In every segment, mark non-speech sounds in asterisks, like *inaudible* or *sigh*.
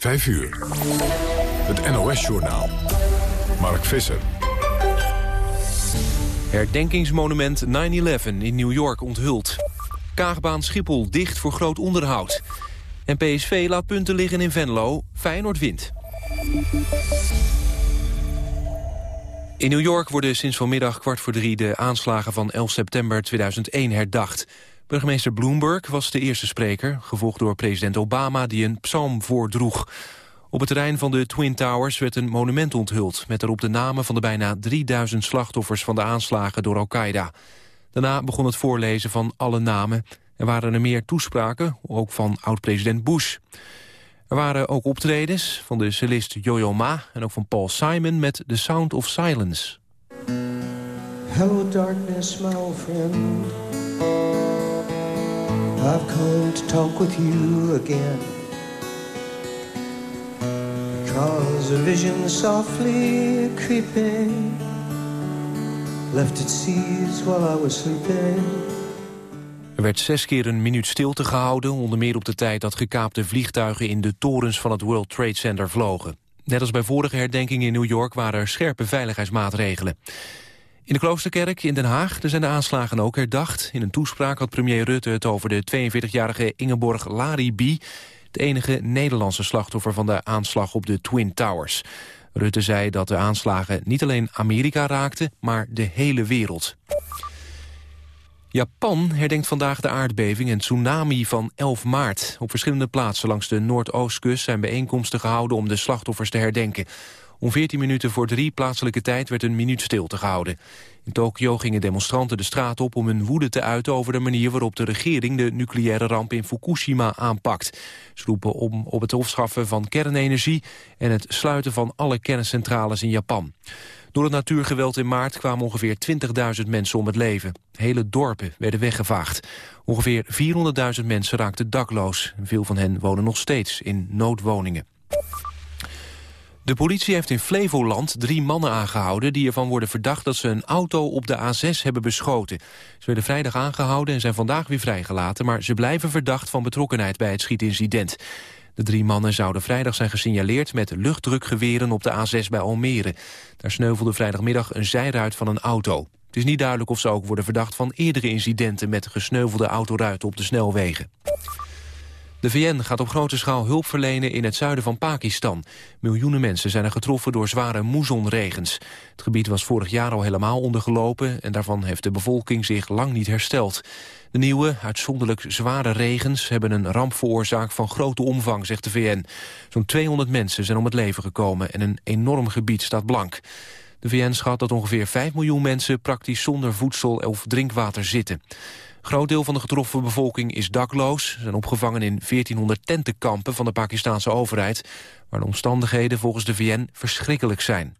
5 uur. Het NOS-journaal. Mark Visser. Herdenkingsmonument 9-11 in New York onthuld. Kaagbaan Schiphol dicht voor groot onderhoud. En PSV laat punten liggen in Venlo. Feyenoord wint. In New York worden sinds vanmiddag kwart voor drie... de aanslagen van 11 september 2001 herdacht. Burgemeester Bloomberg was de eerste spreker... gevolgd door president Obama die een psalm voordroeg. Op het terrein van de Twin Towers werd een monument onthuld... met erop de namen van de bijna 3000 slachtoffers van de aanslagen door Al-Qaeda. Daarna begon het voorlezen van alle namen. Er waren er meer toespraken, ook van oud-president Bush. Er waren ook optredens van de cellist Yo-Yo Ma... en ook van Paul Simon met The Sound of Silence. Hello darkness, my old friend. I've come to talk with you again. Because a vision softly creeping Left its seeds while I was sleeping er werd zes keer een minuut stilte gehouden... onder meer op de tijd dat gekaapte vliegtuigen... in de torens van het World Trade Center vlogen. Net als bij vorige herdenkingen in New York... waren er scherpe veiligheidsmaatregelen. In de Kloosterkerk in Den Haag zijn de aanslagen ook herdacht. In een toespraak had premier Rutte het over de 42-jarige Ingeborg Laribi... het enige Nederlandse slachtoffer van de aanslag op de Twin Towers. Rutte zei dat de aanslagen niet alleen Amerika raakten, maar de hele wereld. Japan herdenkt vandaag de aardbeving en tsunami van 11 maart. Op verschillende plaatsen langs de Noordoostkust zijn bijeenkomsten gehouden om de slachtoffers te herdenken. Om 14 minuten voor drie plaatselijke tijd werd een minuut stilte gehouden. In Tokio gingen demonstranten de straat op om hun woede te uiten over de manier waarop de regering de nucleaire ramp in Fukushima aanpakt. Ze roepen om op het afschaffen van kernenergie en het sluiten van alle kerncentrales in Japan. Door het natuurgeweld in maart kwamen ongeveer 20.000 mensen om het leven. Hele dorpen werden weggevaagd. Ongeveer 400.000 mensen raakten dakloos. Veel van hen wonen nog steeds in noodwoningen. De politie heeft in Flevoland drie mannen aangehouden... die ervan worden verdacht dat ze een auto op de A6 hebben beschoten. Ze werden vrijdag aangehouden en zijn vandaag weer vrijgelaten... maar ze blijven verdacht van betrokkenheid bij het schietincident. De drie mannen zouden vrijdag zijn gesignaleerd met luchtdrukgeweren op de A6 bij Almere. Daar sneuvelde vrijdagmiddag een zijruit van een auto. Het is niet duidelijk of ze ook worden verdacht van eerdere incidenten met gesneuvelde autoruiten op de snelwegen. De VN gaat op grote schaal hulp verlenen in het zuiden van Pakistan. Miljoenen mensen zijn er getroffen door zware moezonregens. Het gebied was vorig jaar al helemaal ondergelopen... en daarvan heeft de bevolking zich lang niet hersteld. De nieuwe, uitzonderlijk zware regens hebben een ramp veroorzaakt van grote omvang, zegt de VN. Zo'n 200 mensen zijn om het leven gekomen en een enorm gebied staat blank. De VN schat dat ongeveer 5 miljoen mensen praktisch zonder voedsel of drinkwater zitten. Groot deel van de getroffen bevolking is dakloos. Zijn opgevangen in 1400 tentenkampen van de Pakistanse overheid... waar de omstandigheden volgens de VN verschrikkelijk zijn.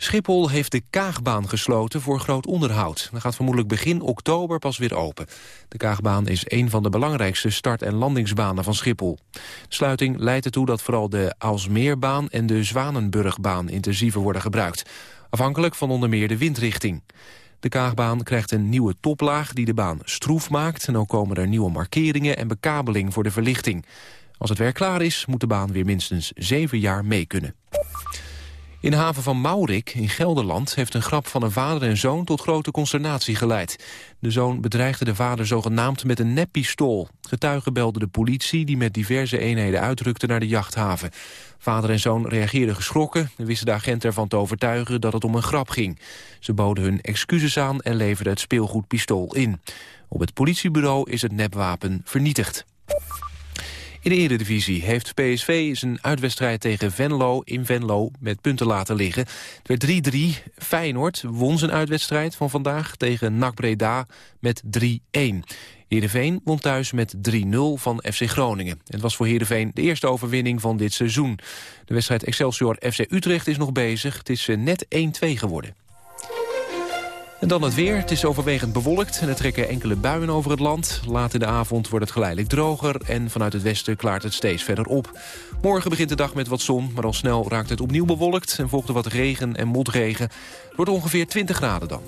Schiphol heeft de Kaagbaan gesloten voor groot onderhoud. Dat gaat vermoedelijk begin oktober pas weer open. De Kaagbaan is een van de belangrijkste start- en landingsbanen van Schiphol. De sluiting leidt ertoe dat vooral de Aalsmeerbaan en de Zwanenburgbaan intensiever worden gebruikt. Afhankelijk van onder meer de windrichting. De Kaagbaan krijgt een nieuwe toplaag die de baan stroef maakt... en komen er nieuwe markeringen en bekabeling voor de verlichting. Als het werk klaar is, moet de baan weer minstens zeven jaar mee kunnen. In de haven van Maurik in Gelderland heeft een grap van een vader en zoon tot grote consternatie geleid. De zoon bedreigde de vader zogenaamd met een neppistool. Getuigen belden de politie die met diverse eenheden uitrukte naar de jachthaven. Vader en zoon reageerden geschrokken en wisten de agent ervan te overtuigen dat het om een grap ging. Ze boden hun excuses aan en leverden het speelgoedpistool in. Op het politiebureau is het nepwapen vernietigd. In de Eredivisie heeft PSV zijn uitwedstrijd tegen Venlo in Venlo met punten laten liggen. Het werd 3-3. Feyenoord won zijn uitwedstrijd van vandaag tegen NAC Breda met 3-1. Heerenveen won thuis met 3-0 van FC Groningen. Het was voor Heerenveen de eerste overwinning van dit seizoen. De wedstrijd Excelsior FC Utrecht is nog bezig. Het is eh, net 1-2 geworden. En dan het weer. Het is overwegend bewolkt en er trekken enkele buien over het land. Laat in de avond wordt het geleidelijk droger en vanuit het westen klaart het steeds verder op. Morgen begint de dag met wat zon, maar al snel raakt het opnieuw bewolkt... en volgt er wat regen en motregen. Het wordt ongeveer 20 graden dan.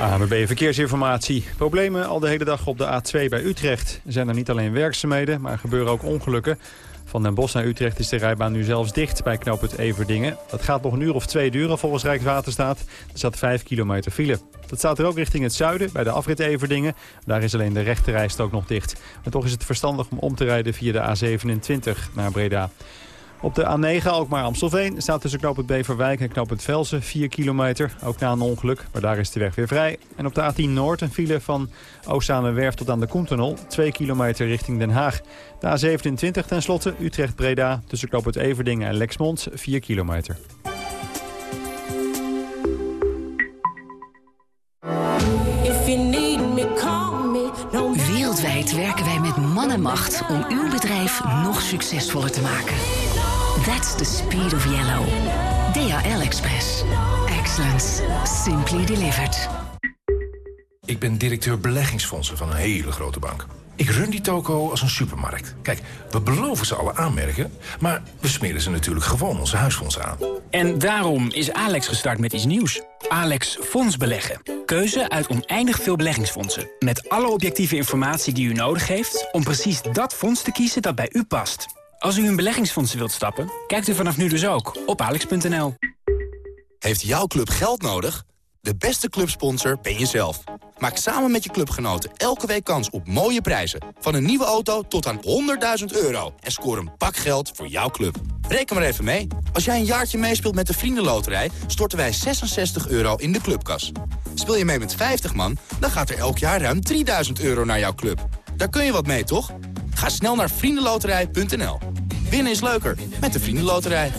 ANWB Verkeersinformatie. Problemen al de hele dag op de A2 bij Utrecht. Zijn er niet alleen werkzaamheden, maar gebeuren ook ongelukken. Van Den Bosch naar Utrecht is de rijbaan nu zelfs dicht bij knooppunt Everdingen. Dat gaat nog een uur of twee duren volgens Rijkswaterstaat. Er staat 5 kilometer file. Dat staat er ook richting het zuiden, bij de afrit Everdingen. Daar is alleen de rechterrijstrook nog dicht. Maar toch is het verstandig om om te rijden via de A27 naar Breda. Op de A9 ook maar Amstelveen staat tussen knooppunt Beverwijk en knooppunt Velsen 4 kilometer. Ook na een ongeluk, maar daar is de weg weer vrij. En op de A10 Noord een file van Werf tot aan de Koentunnel. 2 kilometer richting Den Haag. De A27 tenslotte Utrecht-Breda tussen knooppunt Everdingen en Lexmond 4 kilometer. Wereldwijd werken wij met man en macht om uw bedrijf nog succesvoller te maken. That's the speed of yellow. DHL Express. Excellence. Simply delivered. Ik ben directeur beleggingsfondsen van een hele grote bank. Ik run die toko als een supermarkt. Kijk, we beloven ze alle aanmerken, maar we smeren ze natuurlijk gewoon onze huisfondsen aan. En daarom is Alex gestart met iets nieuws. Alex Fonds Beleggen. Keuze uit oneindig veel beleggingsfondsen. Met alle objectieve informatie die u nodig heeft... om precies dat fonds te kiezen dat bij u past. Als u in beleggingsfondsen wilt stappen, kijkt u vanaf nu dus ook op alex.nl. Heeft jouw club geld nodig? De beste clubsponsor ben jezelf. Maak samen met je clubgenoten elke week kans op mooie prijzen. Van een nieuwe auto tot aan 100.000 euro. En score een pak geld voor jouw club. Reken maar even mee. Als jij een jaartje meespeelt met de Vriendenloterij... storten wij 66 euro in de clubkas. Speel je mee met 50 man, dan gaat er elk jaar ruim 3000 euro naar jouw club. Daar kun je wat mee, toch? Ga snel naar vriendenloterij.nl. Winnen is leuker met de Vriendenloterij.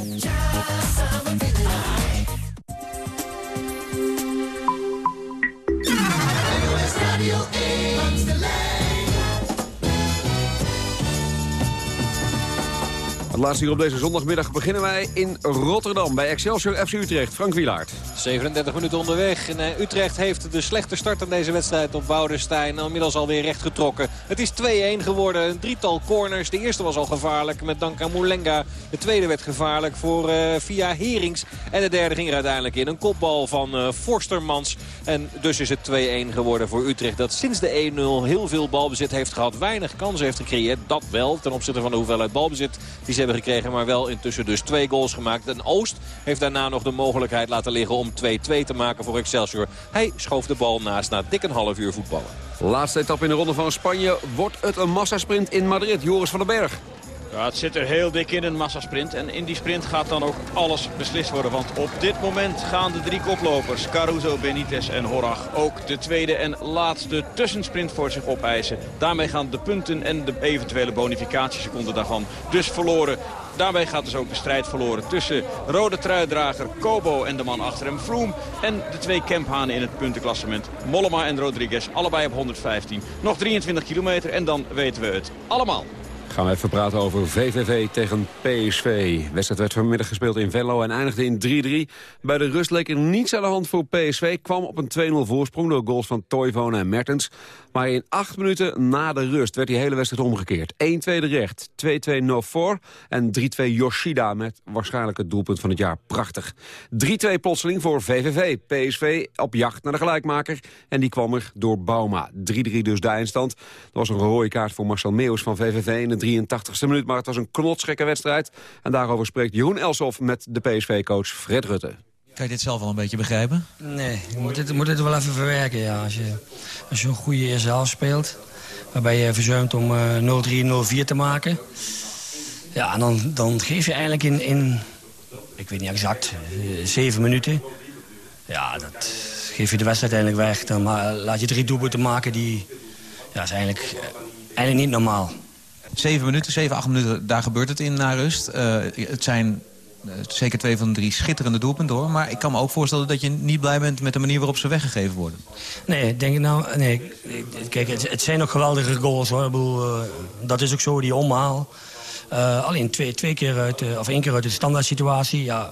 Het laatste uur op deze zondagmiddag beginnen wij in Rotterdam bij Excelsior FC Utrecht. Frank Wilaert. 37 minuten onderweg. En eh, Utrecht heeft de slechte start aan deze wedstrijd op Woudenstein. Inmiddels alweer recht getrokken. Het is 2-1 geworden. Een drietal corners. De eerste was al gevaarlijk met Danka Moulenga. De tweede werd gevaarlijk voor uh, Via Herings. En de derde ging er uiteindelijk in. Een kopbal van uh, Forstermans. En dus is het 2-1 geworden voor Utrecht. Dat sinds de 1-0 heel veel balbezit heeft gehad. Weinig kansen heeft gecreëerd. Dat wel ten opzichte van de hoeveelheid balbezit die ze gekregen. Maar wel intussen dus twee goals gemaakt. En Oost heeft daarna nog de mogelijkheid laten liggen om 2-2 te maken voor Excelsior. Hij schoof de bal naast na dik een half uur voetballen. Laatste etappe in de ronde van Spanje. Wordt het een massasprint in Madrid? Joris van den Berg. Ja, het zit er heel dik in, een massasprint. En in die sprint gaat dan ook alles beslist worden. Want op dit moment gaan de drie koplopers, Caruso, Benitez en Horach... ook de tweede en laatste tussensprint voor zich opeisen. Daarmee gaan de punten en de eventuele bonificatieseconden daarvan dus verloren. Daarbij gaat dus ook de strijd verloren tussen rode truidrager Kobo en de man achter hem Froome. En de twee Kemphanen in het puntenklassement Mollema en Rodriguez. Allebei op 115. Nog 23 kilometer en dan weten we het allemaal. Gaan we even praten over VVV tegen PSV. Wedstrijd werd vanmiddag gespeeld in Venlo en eindigde in 3-3. Bij de rust leek er niets aan de hand voor PSV. Kwam op een 2-0 voorsprong door goals van Toivonen en Mertens. Maar in acht minuten na de rust werd die hele wedstrijd omgekeerd. 1-2 de recht, 2-2 no for en 3-2 Yoshida met waarschijnlijk het doelpunt van het jaar. Prachtig. 3-2 plotseling voor VVV. PSV op jacht naar de gelijkmaker. En die kwam er door Bauma. 3-3 dus de eindstand. Dat was een rode kaart voor Marcel Meeuws van VVV in de 83ste minuut. Maar het was een knotsgekke wedstrijd. En daarover spreekt Jeroen Elsof met de PSV-coach Fred Rutte. Kan je dit zelf wel een beetje begrijpen? Nee, je moet dit, moet dit wel even verwerken. Ja. Als, je, als je een goede eerste helft speelt... waarbij je verzuimt om uh, 0-3, 0-4 te maken... ja, en dan, dan geef je eigenlijk in, in, ik weet niet exact, uh, zeven minuten... ja, dat geef je de wedstrijd eigenlijk weg. Dan laat je drie doelpunten maken die... ja, is eigenlijk, uh, eigenlijk niet normaal. Zeven minuten, zeven, acht minuten, daar gebeurt het in na rust. Uh, het zijn uh, zeker twee van de drie schitterende doelpunten hoor. Maar ik kan me ook voorstellen dat je niet blij bent met de manier waarop ze weggegeven worden. Nee, denk ik nou, nee. Kijk, het, zijn ook geweldige goals hoor. Ik bedoel, uh, dat is ook zo, die omhaal. alleen twee, twee keer uit, of één keer uit de standaard situatie, ja.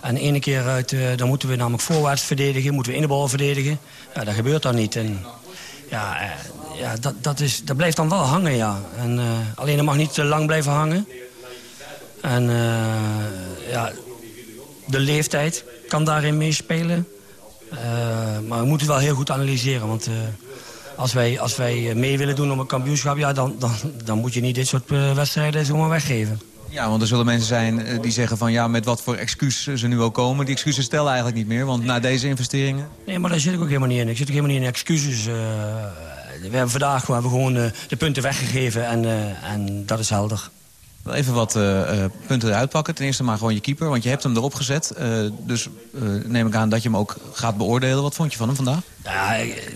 En ene keer uit, dan moeten we namelijk voorwaarts verdedigen, moeten we in de bal verdedigen. Ja, dat gebeurt dan niet. En ja, ja dat, dat, is, dat blijft dan wel hangen, ja. En, uh, alleen dat mag niet te lang blijven hangen. En uh, ja, de leeftijd kan daarin meespelen. maar we moeten het wel heel goed analyseren. Want als wij, als wij mee willen doen om een kampioenschap... Ja, dan, dan, dan moet je niet dit soort wedstrijden zomaar weggeven. Ja, want er zullen mensen zijn die zeggen van... ja, met wat voor excuus ze nu ook komen. Die excuses stellen eigenlijk niet meer, want na deze investeringen... Nee, maar daar zit ik ook helemaal niet in. Ik zit ook helemaal niet in excuses. We hebben vandaag we hebben gewoon de punten weggegeven en, en dat is helder. Wel even wat uh, punten eruit pakken. Ten eerste maar gewoon je keeper, want je hebt hem erop gezet. Uh, dus neem ik aan dat je hem ook gaat beoordelen. Wat vond je van hem vandaag? Ja, ik,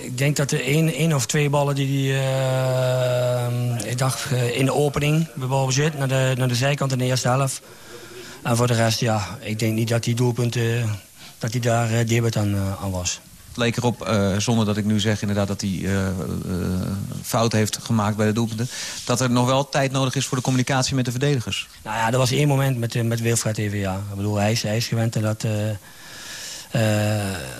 ik denk dat er één, één of twee ballen die hij... ik dacht in de opening bij balbezit, naar de, naar de zijkant in de eerste helft. En voor de rest, ja, ik denk niet dat die doelpunten... dat hij daar debet aan, aan was. Het leek erop, uh, zonder dat ik nu zeg inderdaad dat hij uh, uh, fout heeft gemaakt bij de doelpunten... dat er nog wel tijd nodig is voor de communicatie met de verdedigers. Nou ja, er was één moment met, met Wilfred even, ja. Ik bedoel, hij is, gewend dat...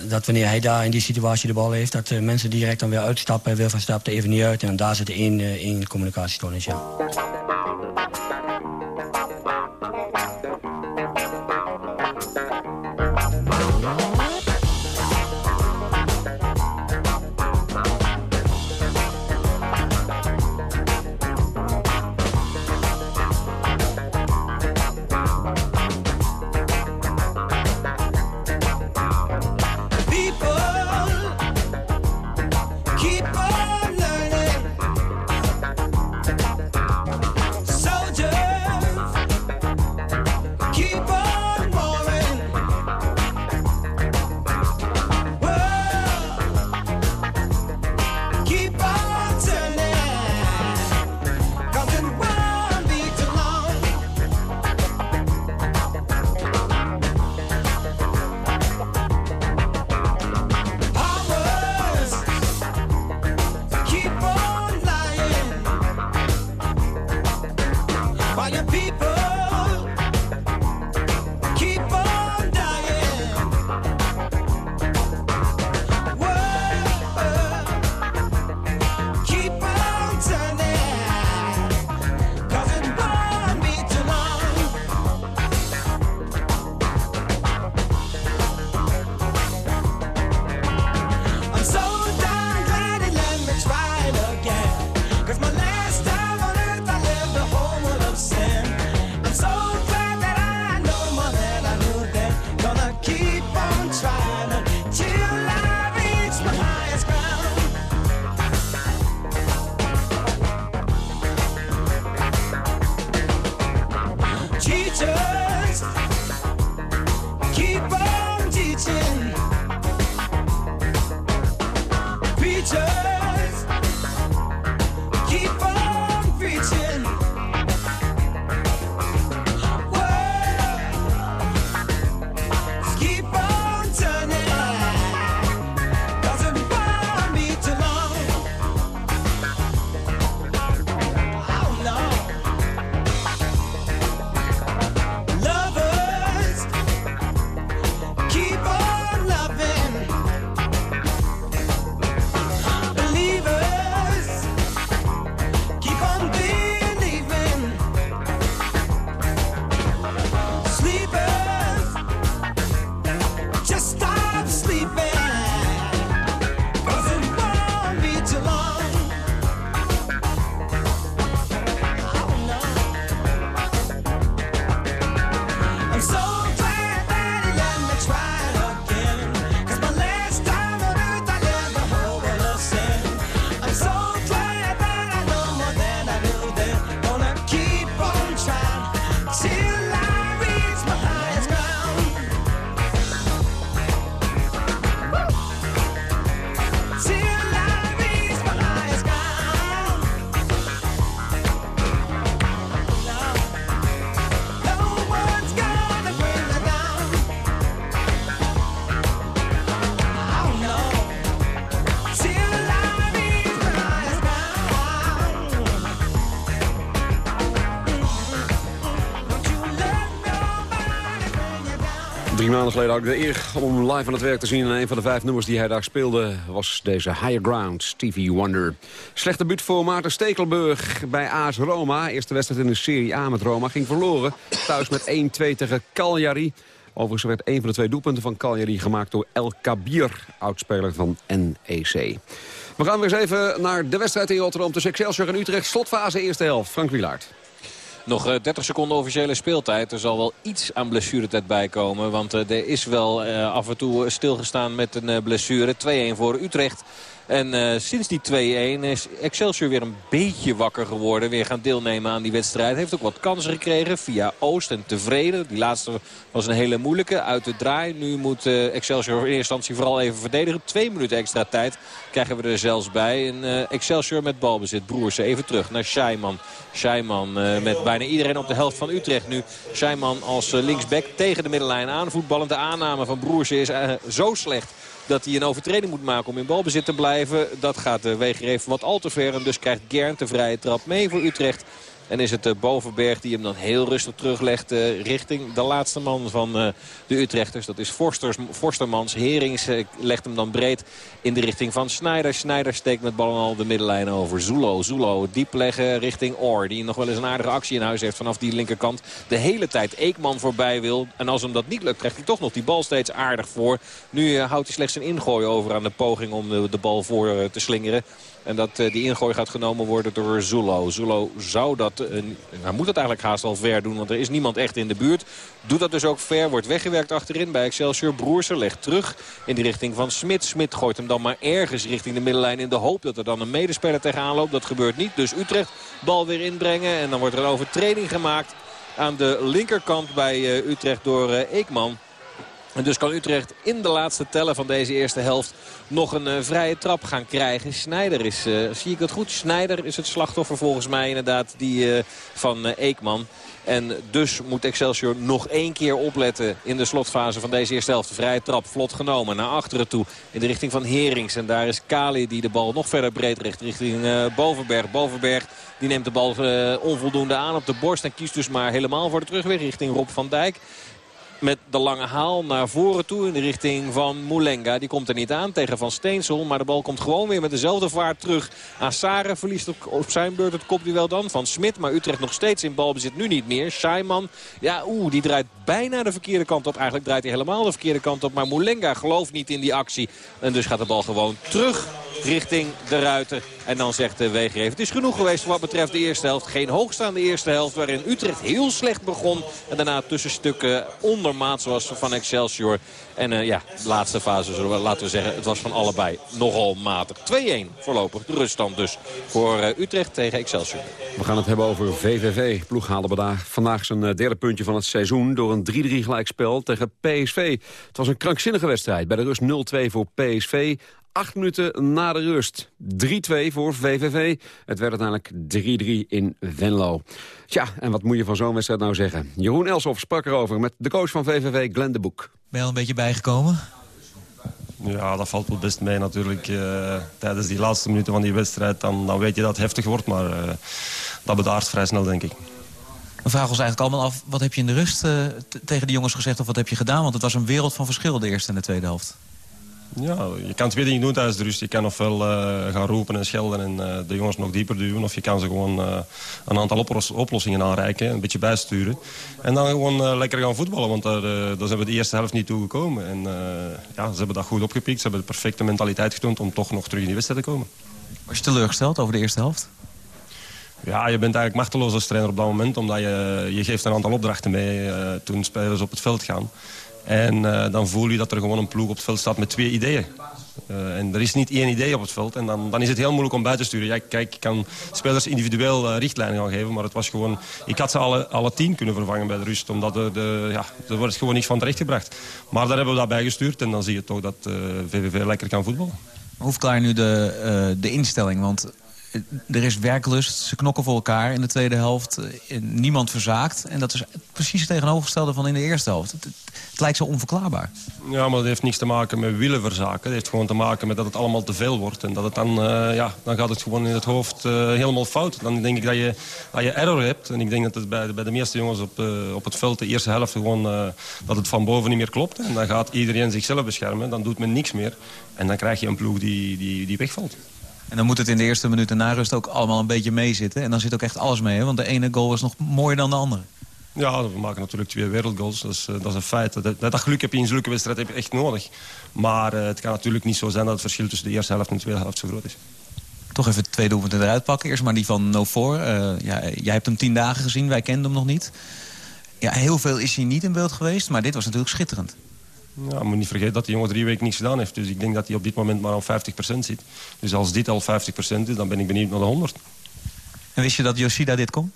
dat wanneer hij daar in die situatie de bal heeft... dat mensen direct dan weer uitstappen. Wilfred stapt er even niet uit. En daar zit één, één communicatiestoornis, ja. Maanden geleden had de eer om live aan het werk te zien. En een van de vijf nummers die hij daar speelde was deze Higher Ground, Stevie Wonder. Slechte buurt voor Maarten Stekelburg bij AS Roma. Eerste wedstrijd in de Serie A met Roma ging verloren. Thuis met 1-2 tegen Cagliari. Overigens werd een van de twee doelpunten van Cagliari gemaakt door El Kabir, oudspeler van NEC. We gaan weer eens even naar de wedstrijd in Rotterdam tussen Excelsior en Utrecht. Slotfase eerste helft. Frank Wilaert. Nog 30 eh, seconden officiële speeltijd. Er zal wel iets aan blessuretijd bijkomen. Want eh, er is wel eh, af en toe stilgestaan met een blessure. 2-1 voor Utrecht. En uh, sinds die 2-1 is Excelsior weer een beetje wakker geworden. Weer gaan deelnemen aan die wedstrijd. Heeft ook wat kansen gekregen via Oost en Tevreden. Die laatste was een hele moeilijke. Uit de draai. Nu moet uh, Excelsior in eerste instantie vooral even verdedigen. Twee minuten extra tijd krijgen we er zelfs bij. En uh, Excelsior met balbezit. Broersen even terug naar Scheiman. Scheiman met bijna iedereen op de helft van Utrecht nu. Scheiman als linksback tegen de middenlijn aan. Voetballende aanname van Broersen is zo slecht dat hij een overtreding moet maken om in balbezit te blijven. Dat gaat de Weger wat al te ver. En dus krijgt Gern de vrije trap mee voor Utrecht. En is het Bovenberg die hem dan heel rustig teruglegt uh, richting de laatste man van uh, de Utrechters. Dat is Forsters, Forstermans. Herings legt hem dan breed in de richting van Snijder. Snijder steekt met ballen al de middenlijn over. Zulo, Zulo diep leggen richting Oor. Die nog wel eens een aardige actie in huis heeft vanaf die linkerkant. De hele tijd Eekman voorbij wil. En als hem dat niet lukt krijgt hij toch nog die bal steeds aardig voor. Nu houdt hij slechts een ingooi over aan de poging om de bal voor te slingeren. En dat uh, die ingooi gaat genomen worden door Zulo. Zulo zou dat, uh, hij moet dat eigenlijk haast al ver doen. Want er is niemand echt in de buurt. Doet dat dus ook ver. Wordt weggewerkt achterin bij Excelsior. Broersen legt terug in de richting van Smit. Smit gooit hem dan maar ergens richting de middenlijn. In de hoop dat er dan een medespeler tegenaan loopt. Dat gebeurt niet. Dus Utrecht bal weer inbrengen. En dan wordt er een overtreding gemaakt aan de linkerkant bij uh, Utrecht door Eekman. En dus kan Utrecht in de laatste tellen van deze eerste helft nog een uh, vrije trap gaan krijgen. Snijder is, uh, zie ik het goed? Snijder is het slachtoffer volgens mij inderdaad die uh, van Eekman. En dus moet Excelsior nog één keer opletten in de slotfase van deze eerste helft. Vrije trap vlot genomen naar achteren toe in de richting van Herings. En daar is Kali die de bal nog verder breed richt richting Bovenberg. Bovenberg die neemt de bal onvoldoende aan op de borst en kiest dus maar helemaal voor de terugweg richting Rob van Dijk met de lange haal naar voren toe in de richting van Moulenga. Die komt er niet aan tegen Van Steensel. Maar de bal komt gewoon weer met dezelfde vaart terug. Asare verliest op zijn beurt het kopduel dan van Smit. Maar Utrecht nog steeds in balbezit. Nu niet meer. Scheiman, ja oeh, die draait bijna de verkeerde kant op. Eigenlijk draait hij helemaal de verkeerde kant op. Maar Moulenga gelooft niet in die actie. En dus gaat de bal gewoon terug richting de ruiter. En dan zegt de Weger het is genoeg geweest wat betreft de eerste helft. Geen hoogstaande eerste helft waarin Utrecht heel slecht begon. En daarna tussenstukken ondermaats was van Excelsior. En uh, ja, de laatste fase zullen we, laten we zeggen, het was van allebei nogal matig. 2-1 voorlopig, de ruststand dus voor uh, Utrecht tegen Excelsior. We gaan het hebben over VVV. Ploeg vandaag zijn uh, derde puntje van het seizoen... door een 3-3 gelijkspel tegen PSV. Het was een krankzinnige wedstrijd. Bij de rust 0-2 voor PSV. Acht minuten na de rust. 3-2 voor VVV. Het werd uiteindelijk 3-3 in Venlo. Tja, en wat moet je van zo'n wedstrijd nou zeggen? Jeroen Elsof sprak erover met de coach van VVV, Glenn de Boek. Ben je al een beetje bijgekomen? Ja, dat valt wel best mee natuurlijk. Uh, tijdens die laatste minuten van die wedstrijd, dan, dan weet je dat het heftig wordt. Maar uh, dat bedaart vrij snel, denk ik. We vragen ons eigenlijk allemaal af, wat heb je in de rust uh, tegen de jongens gezegd... of wat heb je gedaan? Want het was een wereld van verschil, de eerste en de tweede helft. Ja, je kan twee dingen doen tijdens de rust. Je kan ofwel uh, gaan roepen en schelden en uh, de jongens nog dieper duwen. Of je kan ze gewoon uh, een aantal oplossingen aanreiken. Een beetje bijsturen. En dan gewoon lekker gaan voetballen. Want daar, daar zijn we de eerste helft niet toe gekomen. En ja, ze hebben dat goed opgepikt. Ze hebben de perfecte mentaliteit getoond om toch nog terug in die wedstrijd te komen. Was je teleurgesteld over de eerste helft? Ja, je bent eigenlijk machteloos als trainer op dat moment. Omdat je, je geeft een aantal opdrachten mee toen spelers op het veld gaan. En uh, dan voel je dat er gewoon een ploeg op het veld staat met twee ideeën. Uh, en er is niet één idee op het veld. En dan, dan is het heel moeilijk om bij te sturen. Ja, kijk, ik kan spelers individueel uh, richtlijnen gaan geven. Maar het was gewoon... Ik had ze alle, alle tien kunnen vervangen bij de rust. Omdat er, de, ja, er wordt gewoon niets van terechtgebracht. Maar daar hebben we dat bij gestuurd. En dan zie je toch dat VVV lekker kan voetballen. Hoe verklaar je nu de, de instelling? Want er is werklust, ze knokken voor elkaar in de tweede helft. Eh, niemand verzaakt. En dat is precies het tegenovergestelde van in de eerste helft. Het, lijkt zo onverklaarbaar. Ja, maar dat heeft niks te maken met willen verzaken. Het heeft gewoon te maken met dat het allemaal te veel wordt. En dat het dan, uh, ja, dan gaat het gewoon in het hoofd helemaal fout. Dan denk ik dat je, dat je error hebt. En ik denk dat het bij, bij de meeste jongens op, op het veld de eerste helft gewoon... dat het van boven niet meer klopt. En dan gaat iedereen zichzelf beschermen. Dan doet men niks meer. En dan krijg je een ploeg die, die, die wegvalt. En dan moet het in de eerste minuten na rust ook allemaal een beetje meezitten. En dan zit ook echt alles mee, hè? want de ene goal was nog mooier dan de andere. Ja, we maken natuurlijk twee wereldgoals. Dat is, dat is een feit. Dat, dat geluk heb je in zulke wedstrijd heb je echt nodig. Maar het kan natuurlijk niet zo zijn dat het verschil tussen de eerste helft en de tweede helft zo groot is. Toch even twee doelpunten eruit pakken. Eerst maar die van Nofor. Uh, ja, jij hebt hem tien dagen gezien, wij kenden hem nog niet. Ja, heel veel is hij niet in beeld geweest, maar dit was natuurlijk schitterend. Ja, moet niet vergeten dat die jongen drie weken niets gedaan heeft. Dus ik denk dat hij op dit moment maar al 50% zit. Dus als dit al 50% is, dan ben ik benieuwd naar de 100. En wist je dat Yoshida dit kon?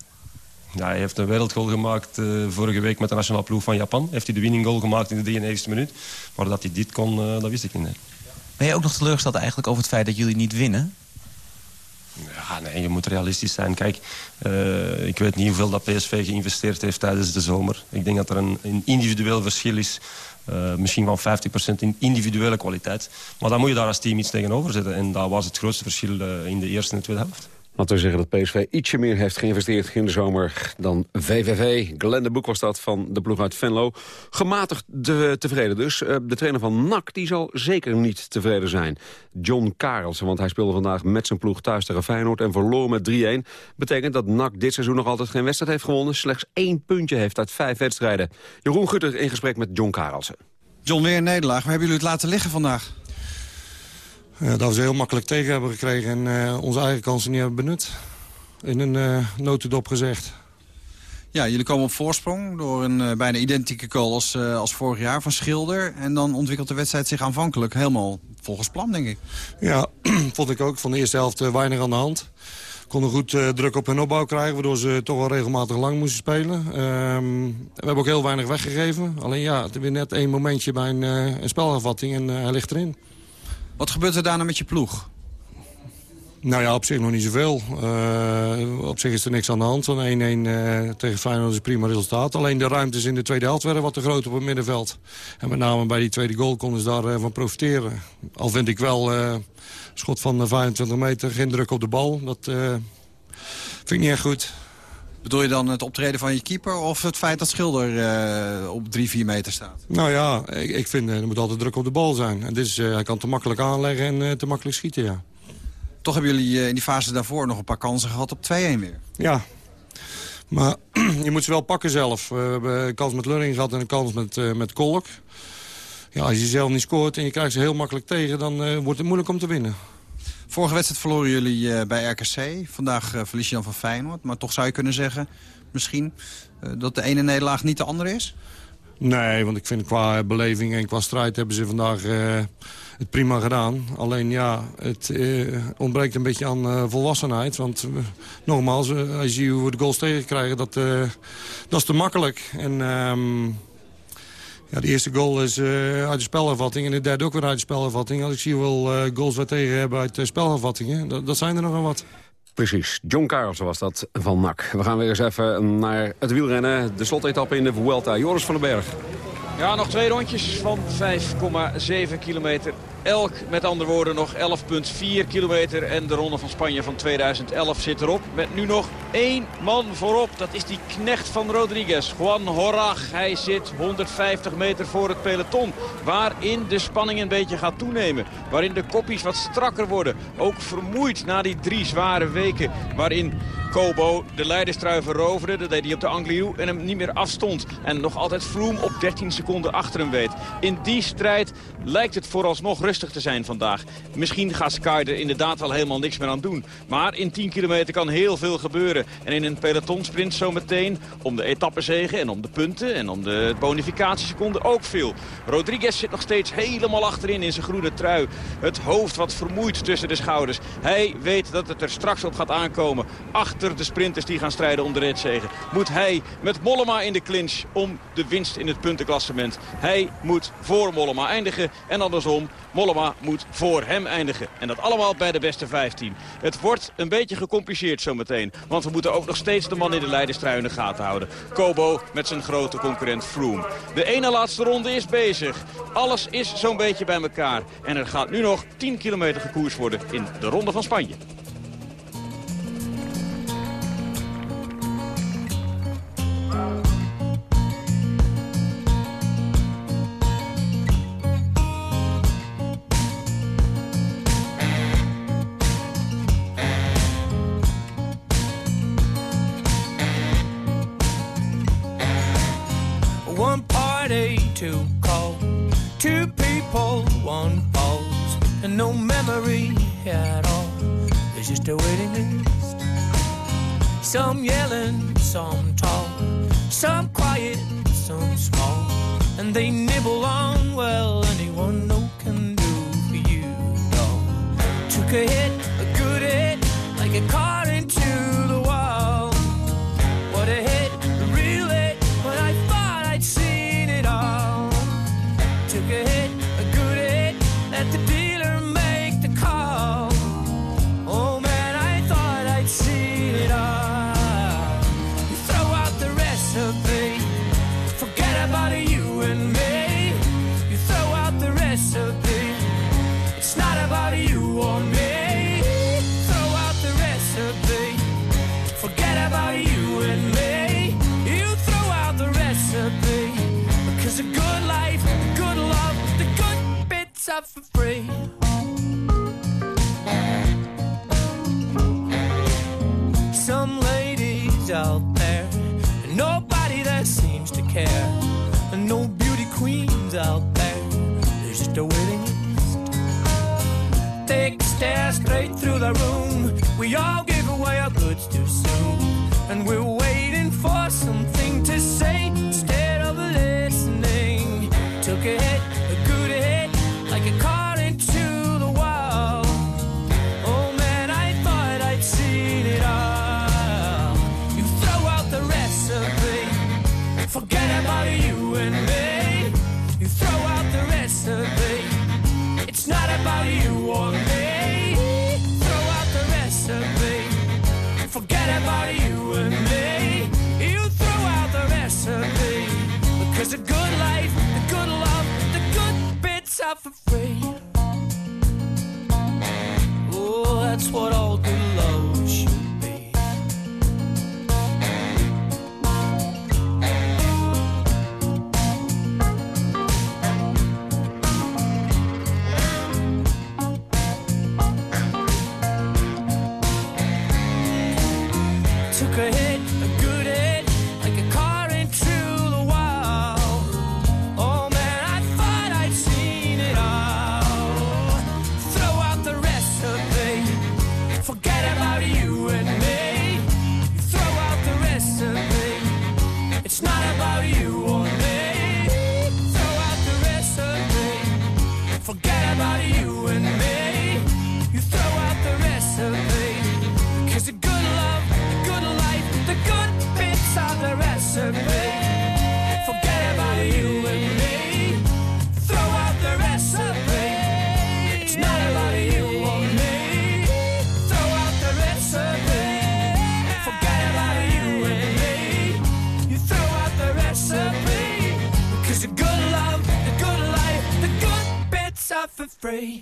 Ja, hij heeft een wereldgoal gemaakt uh, vorige week met de nationale ploeg van Japan. Heeft hij de winning goal gemaakt in de 93e minuut. Maar dat hij dit kon, uh, dat wist ik niet. Ben je ook nog teleurgesteld eigenlijk over het feit dat jullie niet winnen? Ja, nee, je moet realistisch zijn. Kijk, uh, ik weet niet hoeveel dat PSV geïnvesteerd heeft tijdens de zomer. Ik denk dat er een, een individueel verschil is. Uh, misschien van 50% in individuele kwaliteit. Maar dan moet je daar als team iets tegenover zetten. En dat was het grootste verschil uh, in de eerste en de tweede helft. Laten we zeggen dat PSV ietsje meer heeft geïnvesteerd in de zomer dan VVV. Glenn Boek was dat van de ploeg uit Venlo. Gematigd de, tevreden dus. Uh, de trainer van NAC die zal zeker niet tevreden zijn. John Karelsen, want hij speelde vandaag met zijn ploeg thuis tegen Feyenoord... en verloor met 3-1. Betekent dat NAC dit seizoen nog altijd geen wedstrijd heeft gewonnen. Slechts één puntje heeft uit vijf wedstrijden. Jeroen Gutter in gesprek met John Karelsen. John, weer een nederlaag. Waar hebben jullie het laten liggen vandaag? Dat we ze heel makkelijk tegen hebben gekregen en uh, onze eigen kansen niet hebben benut. In een uh, notendop gezegd. Ja, jullie komen op voorsprong door een uh, bijna identieke goal als, als vorig jaar van Schilder. En dan ontwikkelt de wedstrijd zich aanvankelijk helemaal volgens plan, denk ik. Ja, *clears throat* vond ik ook. Van de eerste helft weinig aan de hand. Konden goed druk op hun opbouw krijgen, waardoor ze toch wel regelmatig lang moesten spelen. Ehm, we hebben ook heel weinig weggegeven. Alleen ja, het is weer net één momentje bij een, een spelafvatting en hij ligt erin. Wat gebeurt er daarna met je ploeg? Nou ja, op zich nog niet zoveel. Uh, op zich is er niks aan de hand. Van 1-1 uh, tegen Feyenoord is een prima resultaat. Alleen de ruimtes in de tweede helft werden wat te groot op het middenveld. En met name bij die tweede goal konden ze daarvan uh, profiteren. Al vind ik wel schot van 25 meter, geen druk op de bal. Dat vind ik niet echt goed. Bedoel je dan het optreden van je keeper of het feit dat Schilder uh, op 3, 4 meter staat? Nou ja, ik, ik vind er moet altijd druk op de bal zijn. En dit is, uh, hij kan te makkelijk aanleggen en uh, te makkelijk schieten, ja. Toch hebben jullie in die fase daarvoor nog een paar kansen gehad op 2-1 weer. Ja, maar *clears throat* je moet ze wel pakken zelf. We hebben een kans met Lurring gehad en een kans met, met Kolk. Ja, als je zelf niet scoort en je krijgt ze heel makkelijk tegen... dan wordt het moeilijk om te winnen. Vorige wedstrijd verloren jullie uh, bij RKC. Vandaag uh, verlies je dan van Feyenoord. Maar toch zou je kunnen zeggen, misschien, uh, dat de ene nederlaag niet de andere is? Nee, want ik vind qua beleving en qua strijd hebben ze vandaag het prima gedaan. Alleen ja, het ontbreekt een beetje aan volwassenheid. Want nogmaals, als je de goals tegenkrijgen, dat, dat is te makkelijk. En... Um, ja, de eerste goal is uh, uit de spelervatting en de derde ook weer uit de spelervatting. Als ik zie wel uh, goals waar tegen hebben uit de spelervattingen, dat, dat zijn er nogal wat. Precies. John Carlsen was dat van NAC. We gaan weer eens even naar het wielrennen. De slotetappe in de Vuelta. Joris van den Berg. Ja, nog twee rondjes van 5,7 kilometer. Elk, met andere woorden, nog 11,4 kilometer. En de ronde van Spanje van 2011 zit erop. Met nu nog één man voorop. Dat is die knecht van Rodriguez, Juan Horag. Hij zit 150 meter voor het peloton. Waarin de spanning een beetje gaat toenemen. Waarin de koppies wat strakker worden. Ook vermoeid na die drie zware weken. Waarin Kobo de leiderstrui veroverde. Dat deed hij op de Angliru en hem niet meer afstond. En nog altijd Froome op 13 seconden achter hem weet. In die strijd lijkt het vooralsnog rustig te zijn vandaag. Misschien gaat Sky er inderdaad wel helemaal niks meer aan doen. Maar in 10 kilometer kan heel veel gebeuren. En in een pelotonsprint zometeen om de etappezegen en om de punten en om de bonificatieseconden ook veel. Rodriguez zit nog steeds helemaal achterin in zijn groene trui. Het hoofd wat vermoeid tussen de schouders. Hij weet dat het er straks op gaat aankomen. Achter de sprinters die gaan strijden om de ritzegen. Moet hij met Mollema in de clinch om de winst in het puntenklassement. Hij moet voor Mollema eindigen en andersom. Mollema moet voor hem eindigen. En dat allemaal bij de beste 15. Het wordt een beetje gecompliceerd zometeen. Want we moeten ook nog steeds de man in de leiderstrui in de gaten houden. Kobo met zijn grote concurrent Froome. De ene laatste ronde is bezig. Alles is zo'n beetje bij elkaar. En er gaat nu nog 10 kilometer gekoers worden in de Ronde van Spanje. Soon. And we're waiting for something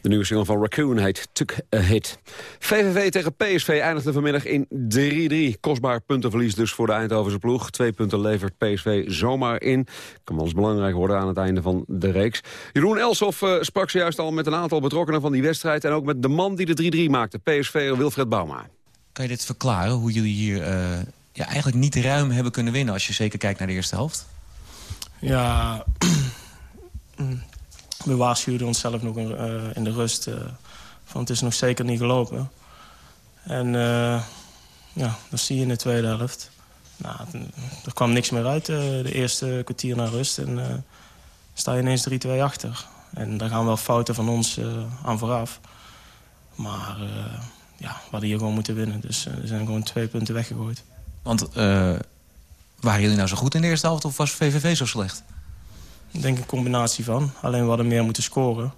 De nieuwe single van Raccoon heet Took a Hit. VVV tegen PSV eindigde vanmiddag in 3-3. Kostbaar puntenverlies dus voor de Eindhovense ploeg. Twee punten levert PSV zomaar in. Kan wel eens belangrijk worden aan het einde van de reeks. Jeroen Elsof eh, sprak zojuist al met een aantal betrokkenen van die wedstrijd... en ook met de man die de 3-3 maakte, PSV Wilfred Bauma. Kan je dit verklaren, hoe jullie hier eh, ja, eigenlijk niet ruim hebben kunnen winnen... als je zeker kijkt naar de eerste helft? Ja, *clears throat* we waarschuwden onszelf nog in, eh, in de rust. eh, van het is nog zeker niet gelopen. En eh, ja, dat zie je in de tweede helft. Nou, er kwam niks meer uit de eerste kwartier naar rust. En sta je ineens 3-2 achter. En daar gaan wel fouten van ons aan vooraf. Maar ja, we hadden hier gewoon moeten winnen. Dus er zijn gewoon twee punten weggegooid. Want waren jullie nou zo goed in de eerste helft of was VVV zo slecht? Ik denk een combinatie van. Alleen we hadden meer moeten scoren.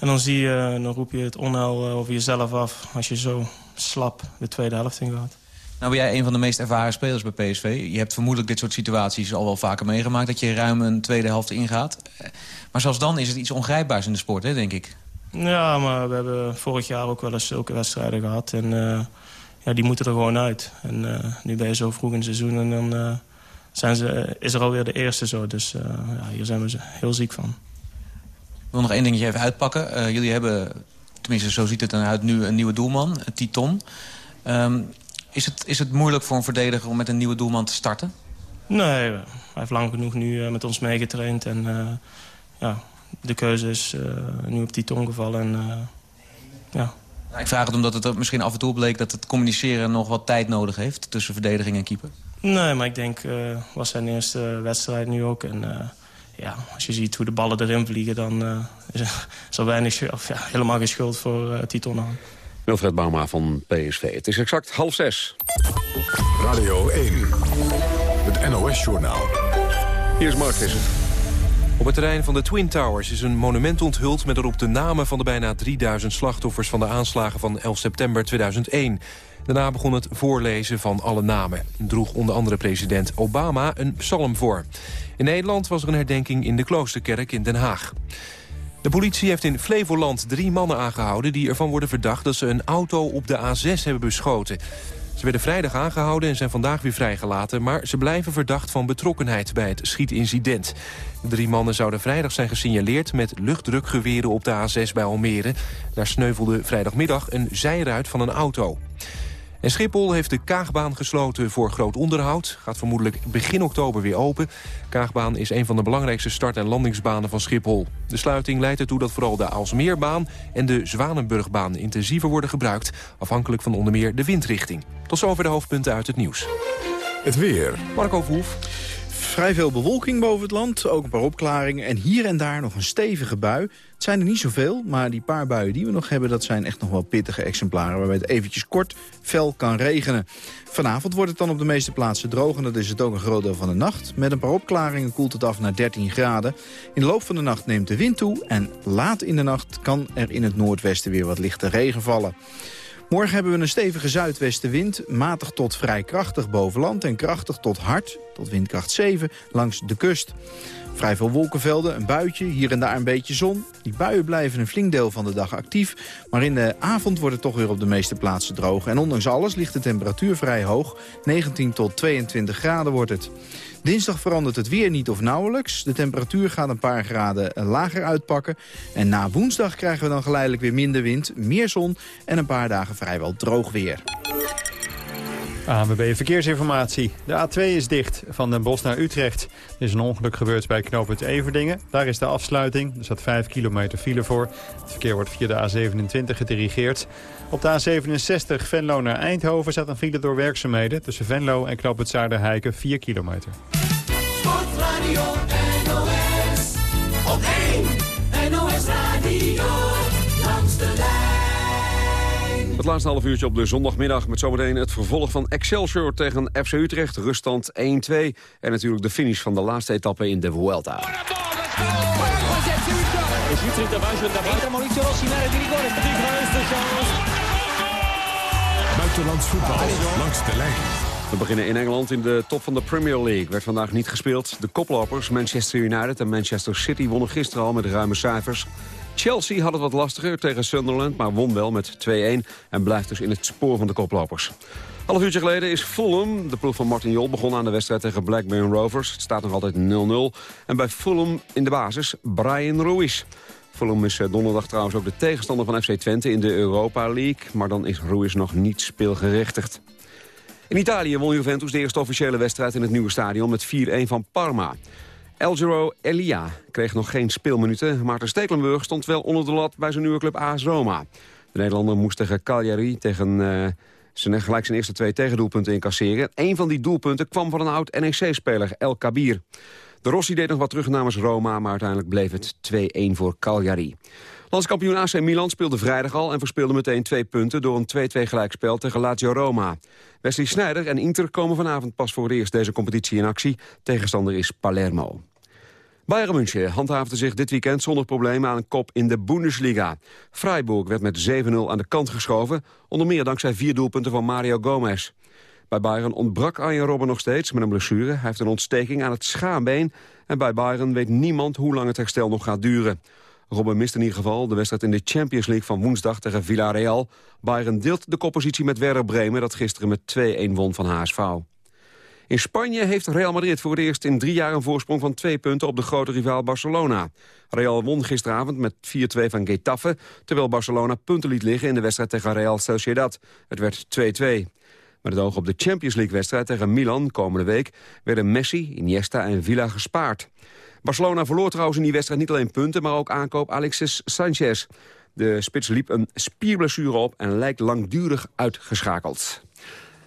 En dan, zie je, dan roep je het onheil eh, over jezelf af... als je zo slap de tweede helft ingaat. Nou ben jij een van de meest ervaren spelers bij PSV. Je hebt vermoedelijk dit soort situaties al wel vaker meegemaakt... dat je ruim een tweede helft ingaat. Eh, Maar zelfs dan is het iets ongrijpbaars in de sport, hè, denk ik. Ja, maar we hebben vorig jaar ook wel eens zulke wedstrijden gehad. En eh, ja, die moeten er gewoon uit. En nu ben je zo vroeg in het seizoen en dan zijn ze, is er alweer de eerste zo. Dus eh, ja, hier zijn we ze heel ziek van. Ik wil nog één dingetje even uitpakken. Eh, jullie hebben, tenminste zo ziet het eruit, nu een nieuwe doelman, eh, Titon. Ehm, is, het, is het moeilijk voor een verdediger om met een nieuwe doelman te starten? Nee, hij heeft lang genoeg nu met ons meegetraind. En ja, de keuze is nu op die tong gevallen. En, ja. Ik vraag het omdat het misschien af en toe bleek... dat het communiceren nog wat tijd nodig heeft tussen verdediging en keeper. Nee, maar ik denk, uh, was zijn eerste wedstrijd nu ook. En uh, ja, als je ziet hoe de ballen erin vliegen... dan uh, *laughs* is er weinig, of, ja, helemaal geen schuld voor uh, Titon aan. Wilfred Bauma van PSV. Het is exact half zes. Radio 1, het NOS-journaal. Hier is Mark Visser. Op het terrein van de Twin Towers is een monument onthuld... met erop de namen van de bijna 3000 slachtoffers... van de aanslagen van 11 september 2001. Daarna begon het voorlezen van alle namen. Droeg onder andere president Obama een psalm voor. In Nederland was er een herdenking in de Kloosterkerk in Den Haag. De politie heeft in Flevoland drie mannen aangehouden... die ervan worden verdacht dat ze een auto op de A6 hebben beschoten. Ze werden vrijdag aangehouden en zijn vandaag weer vrijgelaten... maar ze blijven verdacht van betrokkenheid bij het schietincident. De drie mannen zouden vrijdag zijn gesignaleerd... met luchtdrukgeweren op de A6 bij Almere. Daar sneuvelde vrijdagmiddag een zijruit van een auto. En Schiphol heeft de Kaagbaan gesloten voor groot onderhoud. Gaat vermoedelijk begin oktober weer open. Kaagbaan is een van de belangrijkste start- en landingsbanen van Schiphol. De sluiting leidt ertoe dat vooral de Aalsmeerbaan en de Zwanenburgbaan intensiever worden gebruikt. Afhankelijk van onder meer de windrichting. Tot zover de hoofdpunten uit het nieuws. Het weer. Marco Verhoef. Vrij veel bewolking boven het land, ook een paar opklaringen... en hier en daar nog een stevige bui. Het zijn er niet zoveel, maar die paar buien die we nog hebben... dat zijn echt nog wel pittige exemplaren... waarbij het eventjes kort fel kan regenen. Vanavond wordt het dan op de meeste plaatsen droog... en dat is het ook een groot deel van de nacht. Met een paar opklaringen koelt het af naar 13 graden. In de loop van de nacht neemt de wind toe... en laat in de nacht kan er in het noordwesten weer wat lichte regen vallen. Morgen hebben we een stevige zuidwestenwind, matig tot vrij krachtig boven land... en krachtig tot hard, tot windkracht 7, langs de kust. Vrij veel wolkenvelden, een buitje, hier en daar een beetje zon. Die buien blijven een flink deel van de dag actief. Maar in de avond wordt het toch weer op de meeste plaatsen droog. En ondanks alles ligt de temperatuur vrij hoog. 19 tot 22 graden wordt het. Dinsdag verandert het weer niet of nauwelijks. De temperatuur gaat een paar graden lager uitpakken. En na woensdag krijgen we dan geleidelijk weer minder wind, meer zon... en een paar dagen vrijwel droog weer. ANWB Verkeersinformatie. De A2 is dicht van Den Bosch naar Utrecht. Er is een ongeluk gebeurd bij knooppunt Everdingen. Daar is de afsluiting. Er staat 5 kilometer file voor. Het verkeer wordt via de A27 gedirigeerd. Op de A67 Venlo naar Eindhoven staat een file door werkzaamheden... tussen Venlo en knooppunt Zaarderheiken 4 kilometer. Sportradio Het laatste half uurtje op de zondagmiddag met zometeen het vervolg van Excelsior tegen FC Utrecht. Ruststand 1-2 en natuurlijk de finish van de laatste etappe in de Vuelta. Buitenlands voetbal langs de lijn. We beginnen in Engeland in de top van de Premier League. Werd vandaag niet gespeeld. De koplopers Manchester United en Manchester City wonnen gisteren al met ruime cijfers. Chelsea had het wat lastiger tegen Sunderland, maar won wel met 2-1... en blijft dus in het spoor van de koplopers. Half uurtje geleden is Fulham, de ploeg van Martin Jol... begonnen aan de wedstrijd tegen Blackburn Rovers. Het staat nog altijd 0-0. En bij Fulham in de basis Brian Ruiz. Fulham is eh, donderdag trouwens ook de tegenstander van FC Twente in de Europa League. Maar dan is Ruiz nog niet speelgerechtigd. In Italië won Juventus de eerste officiële wedstrijd in het nieuwe stadion met 4-1 van Parma. Elgero Elia kreeg nog geen speelminuten. Maarten Stekelenburg stond wel onder de lat bij zijn nieuwe club AS Roma. De Nederlander moest tegen Cagliari tegen, uh, zijn, gelijk zijn eerste twee tegendoelpunten incasseren. Een van die doelpunten kwam van een oud NEC-speler, El Kabir. De Rossi deed nog wat terug namens Roma, maar uiteindelijk bleef het 2-1 voor Cagliari. Landskampioen AC Milan speelde vrijdag al en verspeelde meteen twee punten... door een 2-2 gelijkspel tegen Lazio Roma. Wesley Sneijder en Inter komen vanavond pas voor het eerst deze competitie in actie. Tegenstander is Palermo. Bayern München handhaafde zich dit weekend zonder problemen aan een kop in de Bundesliga. Freiburg werd met 7-0 aan de kant geschoven, onder meer dankzij vier doelpunten van Mario Gomez. Bij Bayern ontbrak Arjen Robben nog steeds met een blessure. Hij heeft een ontsteking aan het schaambeen. En bij Bayern weet niemand hoe lang het herstel nog gaat duren. Robben mist in ieder geval de wedstrijd in de Champions League van woensdag tegen Villarreal. Bayern deelt de koppositie met Werder Bremen dat gisteren met 2-1 won van HSV. In Spanje heeft Real Madrid voor het eerst in drie jaar een voorsprong van twee punten op de grote rivaal Barcelona. Real won gisteravond met 4-2 van Getafe, terwijl Barcelona punten liet liggen in de wedstrijd tegen Real Sociedad. Het werd 2-2. Met het oog op de Champions League-wedstrijd tegen Milan komende week... werden Messi, Iniesta en Villa gespaard. Barcelona verloor trouwens in die wedstrijd niet alleen punten... maar ook aankoop Alexis Sanchez. De spits liep een spierblessure op en lijkt langdurig uitgeschakeld.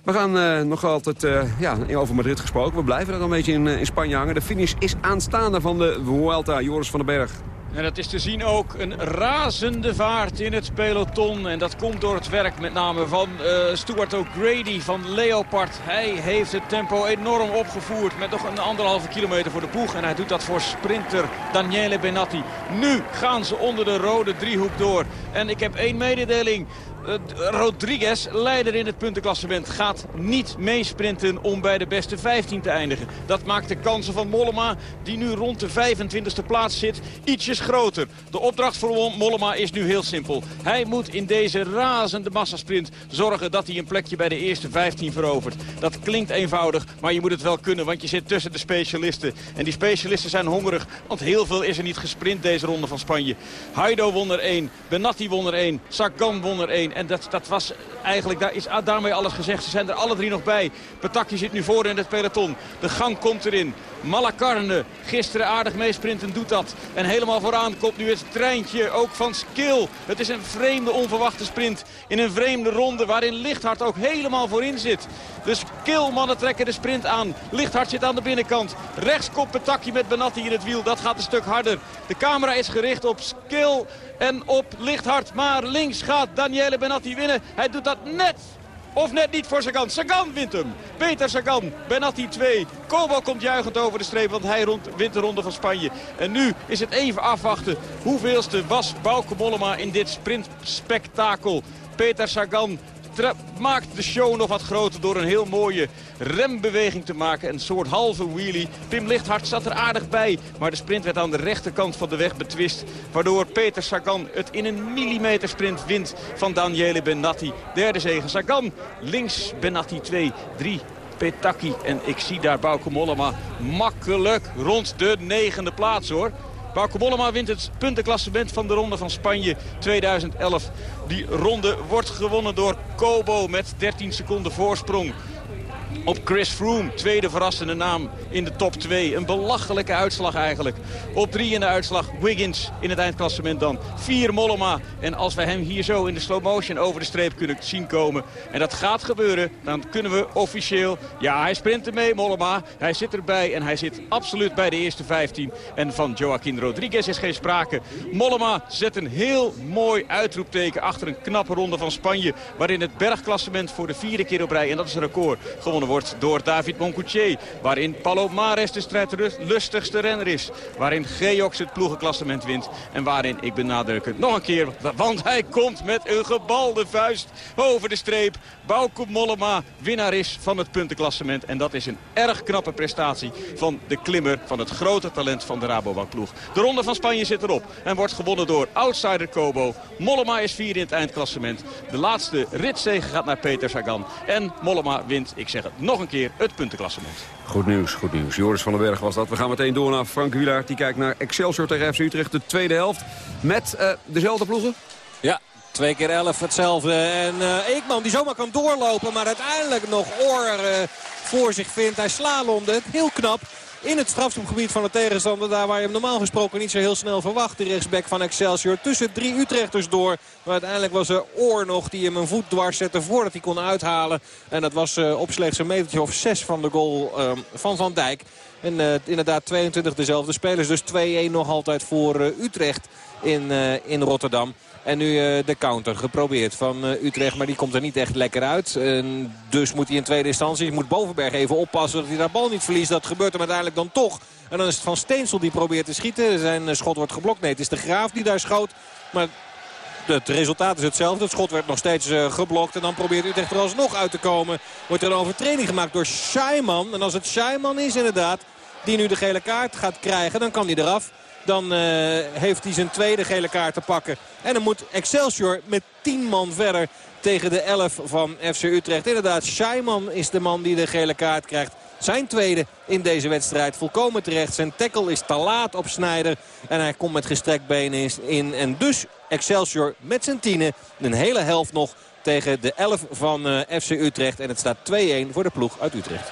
We gaan uh, nog altijd uh, ja, over Madrid gesproken. We blijven er een beetje in, uh, in Spanje hangen. De finish is aanstaande van de Vuelta. Joris van den Berg. En dat is te zien ook een razende vaart in het peloton. En dat komt door het werk met name van Stuart O'Grady van Leopard. Hij heeft het tempo enorm opgevoerd met nog een anderhalve kilometer voor de ploeg. En hij doet dat voor sprinter Daniele Benatti. Nu gaan ze onder de rode driehoek door. En ik heb één mededeling. Rodriguez, leider in het puntenklassement, gaat niet meesprinten om bij de beste 15 te eindigen. Dat maakt de kansen van Mollema, die nu rond de 25e plaats zit, ietsjes groter. De opdracht voor Mollema is nu heel simpel. Hij moet in deze razende massasprint zorgen dat hij een plekje bij de eerste 15 verovert. Dat klinkt eenvoudig, maar je moet het wel kunnen, want je zit tussen de specialisten. En die specialisten zijn hongerig, want heel veel is er niet gesprint deze ronde van Spanje. Haido won er 1, Benatti won er 1, Sagan won er 1. En dat, dat was eigenlijk, daar is daarmee alles gezegd. Ze zijn er alle drie nog bij. Pataki zit nu voor in het peloton. De gang komt erin. Malakarne, gisteren aardig meesprinten, doet dat. En helemaal vooraan komt nu het treintje, ook van Skill. Het is een vreemde, onverwachte sprint in een vreemde ronde... waarin Lichthart ook helemaal voorin zit. De Skill-mannen trekken de sprint aan. Lichthart zit aan de binnenkant. Rechts komt Petacchi met Benatti in het wiel. Dat gaat een stuk harder. De camera is gericht op Skill en op Lichthart. Maar links gaat Daniele Benatti winnen. Hij doet dat net of net niet voor Sagan. Sagan wint hem. Peter Sagan. Benatti 2. Kobo komt juichend over de streep. Want hij rond, wint de ronde van Spanje. En nu is het even afwachten. Hoeveelste was Bauke Mollema in dit sprintspektakel. Peter Sagan maakt de show nog wat groter door een heel mooie rembeweging te maken. Een soort halve wheelie. Pim Lichthart zat er aardig bij. Maar de sprint werd aan de rechterkant van de weg betwist. Waardoor Peter Sagan het in een millimeter sprint wint van Daniele Benatti. Derde zegen Sagan. Links Benatti 2. 3 Petaki. En ik zie daar Bauke Mollema makkelijk rond de negende plaats hoor. Bauke Mollema wint het puntenklassement van de Ronde van Spanje 2011. Die ronde wordt gewonnen door Kobo met 13 seconden voorsprong op Chris Froome. Tweede verrassende naam in de top 2. Een belachelijke uitslag eigenlijk. Op 3 in de uitslag Wiggins in het eindklassement dan. 4 Mollema. En als wij hem hier zo in de slow motion over de streep kunnen zien komen. En dat gaat gebeuren. Dan kunnen we officieel... Ja, hij sprint ermee Mollema. Hij zit erbij en hij zit absoluut bij de eerste 15. En van Joaquin Rodriguez is geen sprake. Mollema zet een heel mooi uitroepteken achter een knappe ronde van Spanje. Waarin het bergklassement voor de vierde keer op rij, en dat is een record, wordt door David Moncoutier. Waarin Palomares de strijdlustigste renner is. Waarin Geox het ploegenklassement wint. En waarin, ik benadruk het nog een keer, want hij komt met een gebalde vuist over de streep. Bauke Mollema winnaar is van het puntenklassement. En dat is een erg knappe prestatie van de klimmer van het grote talent van de Rabobank ploeg. De ronde van Spanje zit erop en wordt gewonnen door outsider Kobo. Mollema is vier in het eindklassement. De laatste ritzege gaat naar Peter Sagan. En Mollema wint, ik zeg nog een keer, het puntenklassement. Goed nieuws, goed nieuws. Joris van den Berg was dat. We gaan meteen door naar Frank Wielaert. Die kijkt naar Excelsior tegen FC Utrecht, de tweede helft. Met uh, dezelfde ploegen? Ja, Twee keer elf hetzelfde. En uh, Eekman die zomaar kan doorlopen. Maar uiteindelijk nog oor uh, voor zich vindt. Hij slalomde. Heel knap in het strafschopgebied van de tegenstander. Daar waar je hem normaal gesproken niet zo heel snel verwacht. De rechtsback van Excelsior tussen drie Utrechters door. Maar uiteindelijk was er Oor nog die hem een voet dwars zette voordat hij kon uithalen. En dat was uh, op slechts een metertje of zes van de goal uh, van Van Dijk. En uh, inderdaad 22 dezelfde spelers. Dus 2-1 nog altijd voor Utrecht in, in Rotterdam. En nu uh, de counter geprobeerd van uh, Utrecht. Maar die komt er niet echt lekker uit. En dus moet hij in tweede instantie. Moet Bovenberg even oppassen dat hij daar bal niet verliest. Dat gebeurt hem uiteindelijk dan toch. En dan is het Van Steensel die probeert te schieten. Zijn schot wordt geblokt. Nee, het is de Graaf die daar schoot. Maar het resultaat is hetzelfde. Het schot werd nog steeds geblokt. En dan probeert Utrecht er alsnog uit te komen. Wordt er een overtreding gemaakt door Scheiman. En als het Scheiman is inderdaad, die nu de gele kaart gaat krijgen, dan kan hij eraf. Dan eh, heeft hij zijn tweede gele kaart te pakken. En dan moet Excelsior met 10 man verder tegen de 11 van FC Utrecht. Inderdaad, Scheiman is de man die de gele kaart krijgt. Zijn tweede in deze wedstrijd. Volkomen terecht. Zijn tackle is te laat op Snijder. En hij komt met gestrekt benen in. En dus Excelsior met zijn tienen. Een hele helft nog tegen de 11 van eh, FC Utrecht. En het staat 2-1 voor de ploeg uit Utrecht.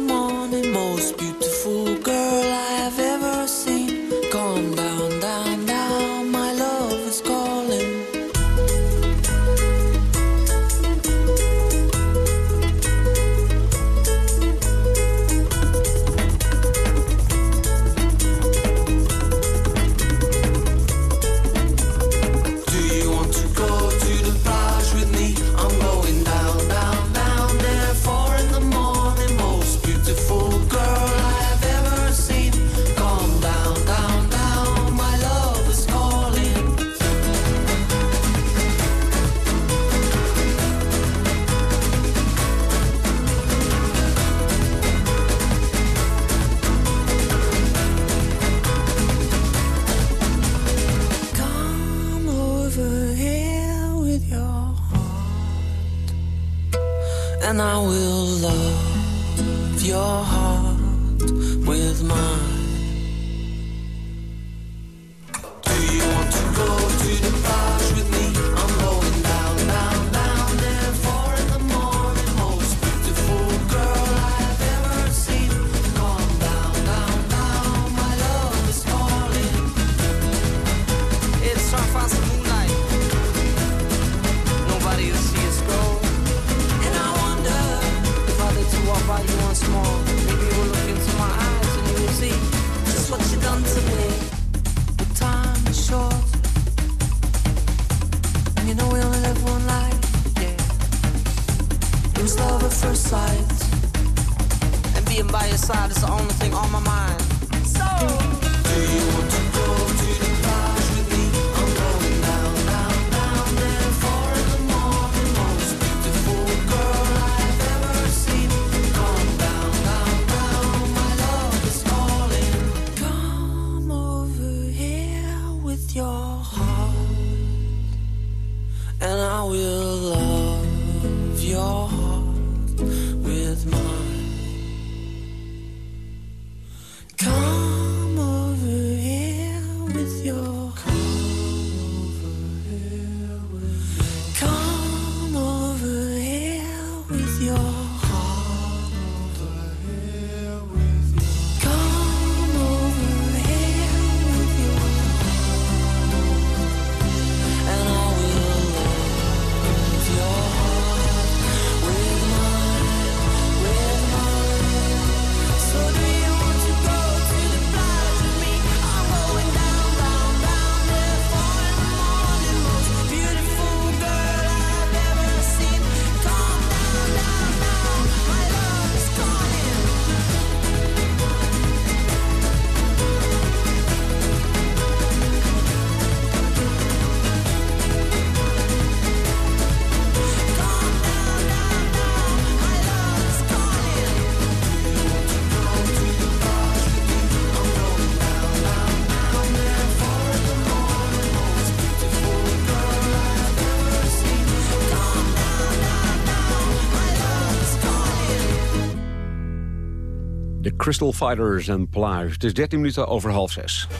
Crystal Fighters en Pliers. Het is 13 minuten over half zes. Wat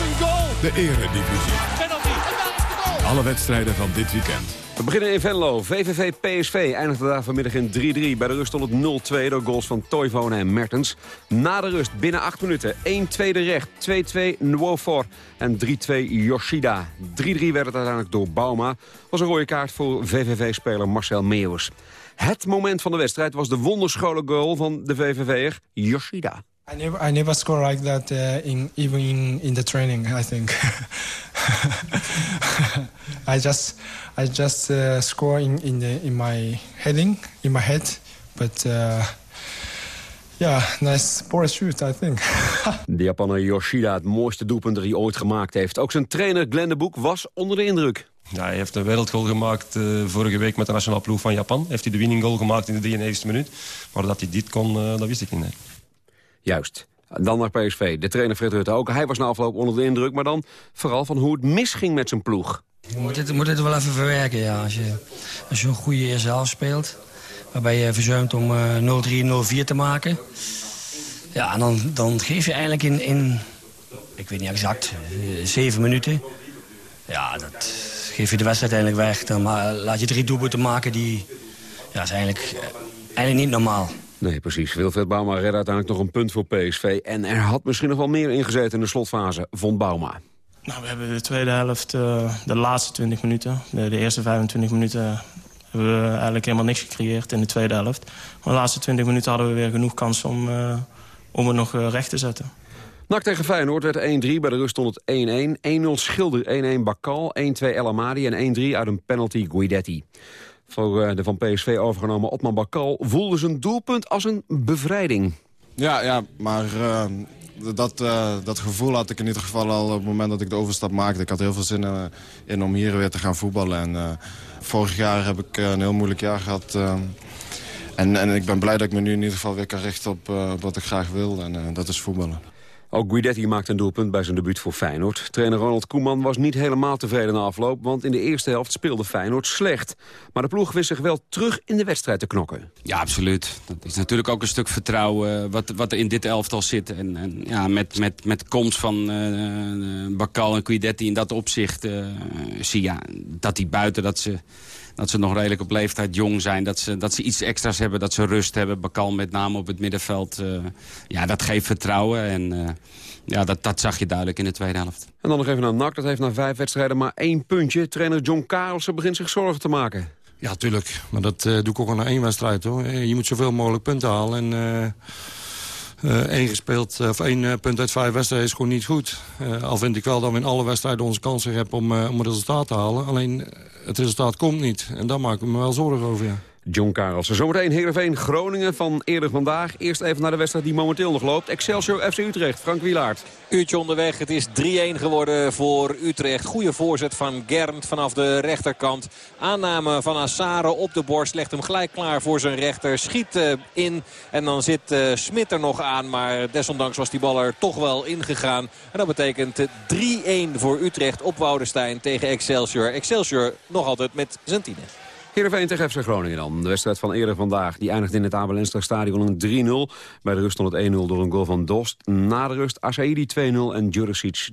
een goal! De eredivisie. Penalty. Alle wedstrijden van dit weekend. We beginnen in Venlo. VVV PSV eindigde daar vanmiddag in 3-3. Bij de rust stond het 0-2 door goals van Toivonen en Mertens. Na de rust binnen 8 minuten 1-2 de recht, 2-2 Nuofor en 3-2 Yoshida. 3-3 werd het uiteindelijk door Bauma. was een rode kaart voor VVV-speler Marcel Meeuwers. Het moment van de wedstrijd was de wonderschone goal van de VVV'er Yoshida. I never, I never score like that uh, in, even in, the training, I think. *laughs* I just, I just uh, score in, in, my heading, in my head. But uh, ja, nice poor shoot, I think. *laughs* de Japaner Yoshida, het mooiste doelpunt dat hij ooit gemaakt heeft. Ook zijn trainer Glenn de Boek was onder de indruk. Ja, hij heeft een wereldgoal gemaakt eh, vorige week met de nationale ploeg van Japan. Heeft hij de winning goal gemaakt in de 93e minuut. Maar dat hij dit kon, uh, dat wist ik niet. Juist. Dan naar PSV. De trainer Fred Rutte ook. Hij was na afloop onder de indruk, maar dan vooral van hoe het misging met zijn ploeg. Je moet dit, wel even verwerken, ja. Als je, als je een goede eerste helft speelt, waarbij je verzuimt om eh, 0-3, 0-4 te maken. Ja, en dan, dan geef je eigenlijk in, in, ik weet niet exact, zeven minuten. Ja, dat, geef je de wedstrijd eigenlijk weg. Dan laat je drie doelpunten maken die... ja, is eigenlijk, uh, eigenlijk niet normaal. Nee, precies. Wilfred Bauma redde uiteindelijk nog een punt voor PSV. En er had misschien nog wel meer ingezeten in de slotfase, vond Bauma. Nou, we hebben de tweede helft, uh, de laatste 20 minuten... De, de, eerste 25 minuten hebben we eigenlijk helemaal niks gecreëerd in de tweede helft. Maar de laatste 20 minuten hadden we weer genoeg kans om, uh, om het nog recht te zetten. NAC tegen Feyenoord werd 1-3, bij de rust stond het 1-1. 1-0 Schilder, 1-1 Bakal, 1-2 El Amadi en 1-3 uit een penalty Guidetti. Voor de van PSV overgenomen Otman Bakal voelde zijn doelpunt als een bevrijding. Ja, ja maar uh, dat, uh, dat gevoel had ik in ieder geval al op het moment dat ik de overstap maakte. Ik had heel veel zin in, om hier weer te gaan voetballen. En, vorig jaar heb ik een heel moeilijk jaar gehad. en, en ik ben blij dat ik me nu in ieder geval weer kan richten op wat ik graag wil. En dat is voetballen. Ook Guidetti maakte een doelpunt bij zijn debuut voor Feyenoord. Trainer Ronald Koeman was niet helemaal tevreden na afloop... want in de eerste helft speelde Feyenoord slecht. Maar de ploeg wist zich wel terug in de wedstrijd te knokken. Ja, absoluut. Dat is natuurlijk ook een stuk vertrouwen wat, wat er in dit elftal zit. En, en ja, met, met, met komst van uh, Bakal en Guidetti in dat opzicht... Zie je ja, dat die buiten dat ze dat ze nog redelijk op leeftijd jong zijn. Dat ze, dat ze iets extra's hebben, dat ze rust hebben. Bakal met name op het middenveld. Uh, ja, dat geeft vertrouwen. En uh, ja, dat, dat zag je duidelijk in de tweede helft. En dan nog even naar NAC. Dat heeft na vijf wedstrijden maar één puntje. Trainer John Karelsen begint zich zorgen te maken. Ja, tuurlijk. Maar dat uh, doe ik ook al na één wedstrijd. hoor. Je moet zoveel mogelijk punten halen. En uh, één, gespeeld, of één uh, punt uit vijf wedstrijden is gewoon niet goed. Al vind ik wel dat we in alle wedstrijden onze kansen hebben om, om een resultaat te halen. Alleen het resultaat komt niet. En daar maak ik me wel zorgen over. John Karelsen. Zometeen Heerenveen Groningen van eerder vandaag. Eerst even naar de wedstrijd die momenteel nog loopt. Excelsior FC Utrecht. Frank Wielaert. Uurtje onderweg. Het is 3-1 geworden voor Utrecht. Goede voorzet van Gernt vanaf de rechterkant. Aanname van Assare op de borst. Legt hem gelijk klaar voor zijn rechter. Schiet uh, in. En dan zit uh, Smit er nog aan. Maar desondanks was die bal er toch wel ingegaan. En dat betekent 3-1 voor Utrecht op Woudenstein tegen Excelsior. Excelsior nog altijd met zijn tienen. Heerenveen tegen FC Groningen dan. De wedstrijd van eerder vandaag die eindigt in het Abel stadion een 3-0. Bij de rust stond het 1-0 door een goal van Dost. Na de rust Asaidi 2-0 en Juricic 3-0.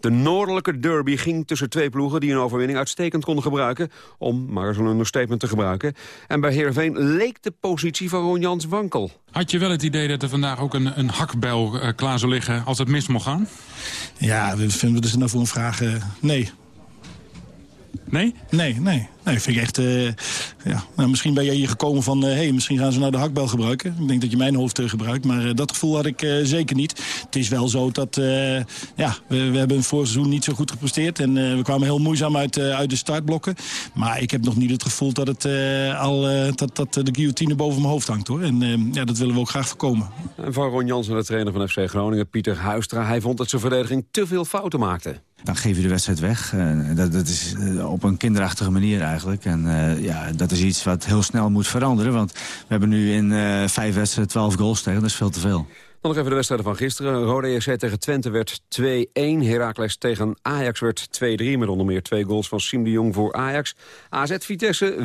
De noordelijke derby ging tussen twee ploegen die een overwinning uitstekend konden gebruiken. Om maar zo'n understatement te gebruiken. En bij Heerenveen leek de positie van Ron Jans wankel. Had je wel het idee dat er vandaag ook een, een hakbel uh, klaar zou liggen als het mis mocht gaan? Ja, dat vinden we dus nou voor een vraag. Uh, nee. Nee? Nee, nee. Nee, vind ik echt... Uh, ja. nou, misschien ben jij hier gekomen van... Uh, hey, misschien gaan ze nou de hakbel gebruiken. Ik denk dat je mijn hoofd uh, gebruikt. Maar dat gevoel had ik zeker niet. Het is wel zo dat... ja, we, we hebben een voorseizoen niet zo goed gepresteerd. En we kwamen heel moeizaam uit, uit de startblokken. Maar ik heb nog niet het gevoel dat, het, al, dat, dat de guillotine boven mijn hoofd hangt. hoor. En ja, dat willen we ook graag voorkomen. En van Ron Jansen, de trainer van FC Groningen, Pieter Huistra. Hij vond dat zijn verdediging te veel fouten maakte. Dan geef je de wedstrijd weg. dat, dat is op een kinderachtige manier eigenlijk. En uh, ja, dat is iets wat heel snel moet veranderen. Want we hebben nu in vijf wedstrijden 12 goals tegen. Dat is veel te veel. Dan nog even de wedstrijden van gisteren. Rode EC tegen Twente werd 2-1. Heracles tegen Ajax werd 2-3. Met onder meer twee goals van Sim de Jong voor Ajax. AZ Vitesse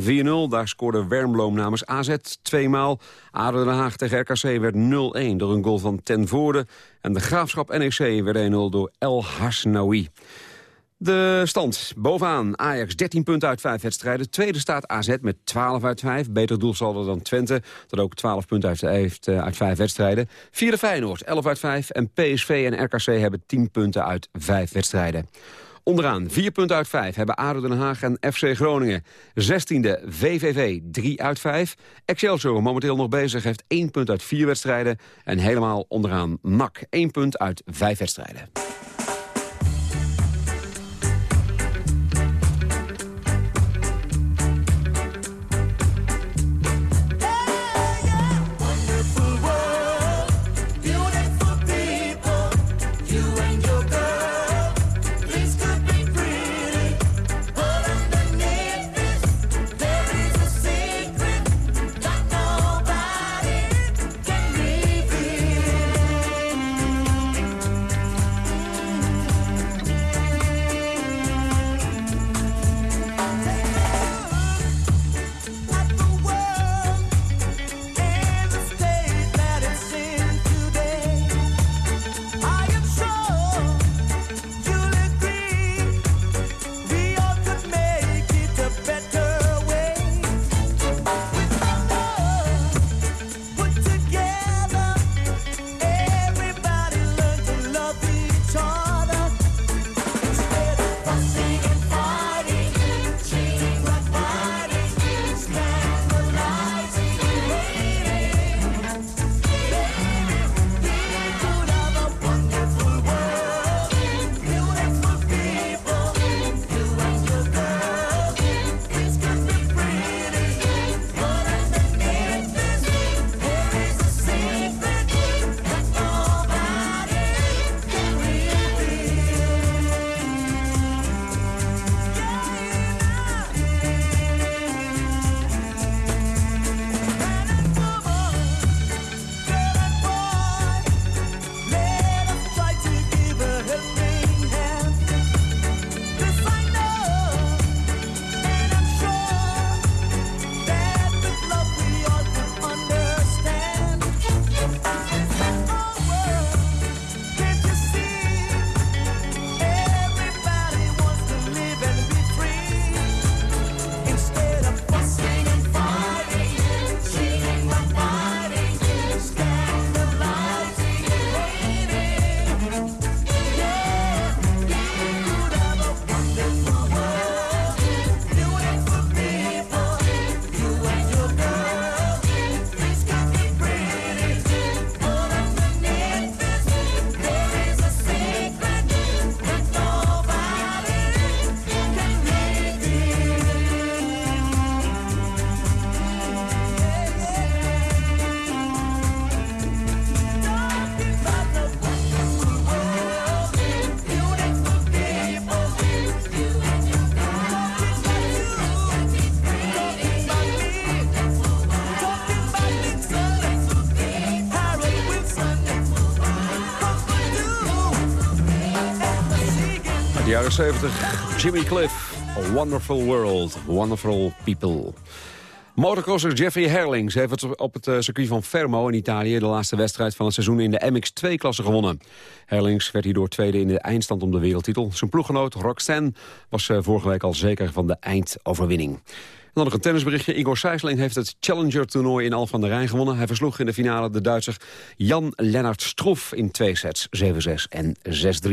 4-0. Daar scoorde Wermloom namens AZ tweemaal. ADO Den Haag tegen RKC werd 0-1 door een goal van Ten Voorde. En de Graafschap NEC werd 1-0 door El Hasnaoui. De stand bovenaan Ajax 13 punten uit 5 wedstrijden. Tweede staat AZ met 12 uit 5. Beter doelsaldo dan Twente, dat ook 12 punten heeft, uh, uit 5 wedstrijden. Vierde Feyenoord 11 uit 5. En PSV en RKC hebben 10 punten uit 5 wedstrijden. Onderaan 4 punten uit 5 hebben ADO Den Haag en FC Groningen. 16e VVV 3 uit 5. Excelsior momenteel nog bezig heeft 1 punt uit 4 wedstrijden. En helemaal onderaan NAC 1 punt uit 5 wedstrijden. 70, Jimmy Cliff, A Wonderful World, Wonderful People. Motocrosser Jeffrey Herlings heeft op het eh, circuit van Fermo in Italië... de laatste wedstrijd van het seizoen in de MX2-klasse gewonnen. Herlings werd hierdoor tweede in de eindstand om de wereldtitel. Zijn ploeggenoot Roxanne was eh, vorige week al zeker van de eindoverwinning. En dan nog een tennisberichtje. Igor Sijsling heeft het Challenger-toernooi in Al van der Rijn gewonnen. Hij versloeg in de finale de Duitser Jan-Lennart Stroef in twee sets, 7-6 en 6-3.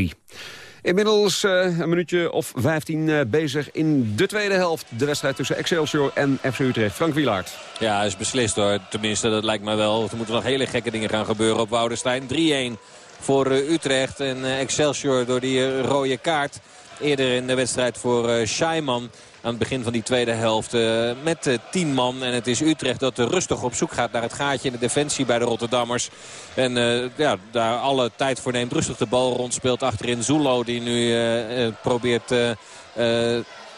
Inmiddels uh, een minuutje of 15 uh, bezig in de tweede helft. De wedstrijd tussen Excelsior en FC Utrecht. Frank Wielaert. Ja, is beslist hoor. Tenminste, dat lijkt mij wel. Er moeten nog hele gekke dingen gaan gebeuren op Woudenstein. 3-1 voor uh, Utrecht. En Excelsior door die rode kaart. Eerder in de wedstrijd voor Scheiman aan het begin van die tweede helft uh, met uh, tien man. En het is Utrecht dat rustig op zoek gaat naar het gaatje in de defensie bij de Rotterdammers. En uh, ja, daar alle tijd voor neemt. Rustig de bal rondspeelt achterin Zulo die nu probeert...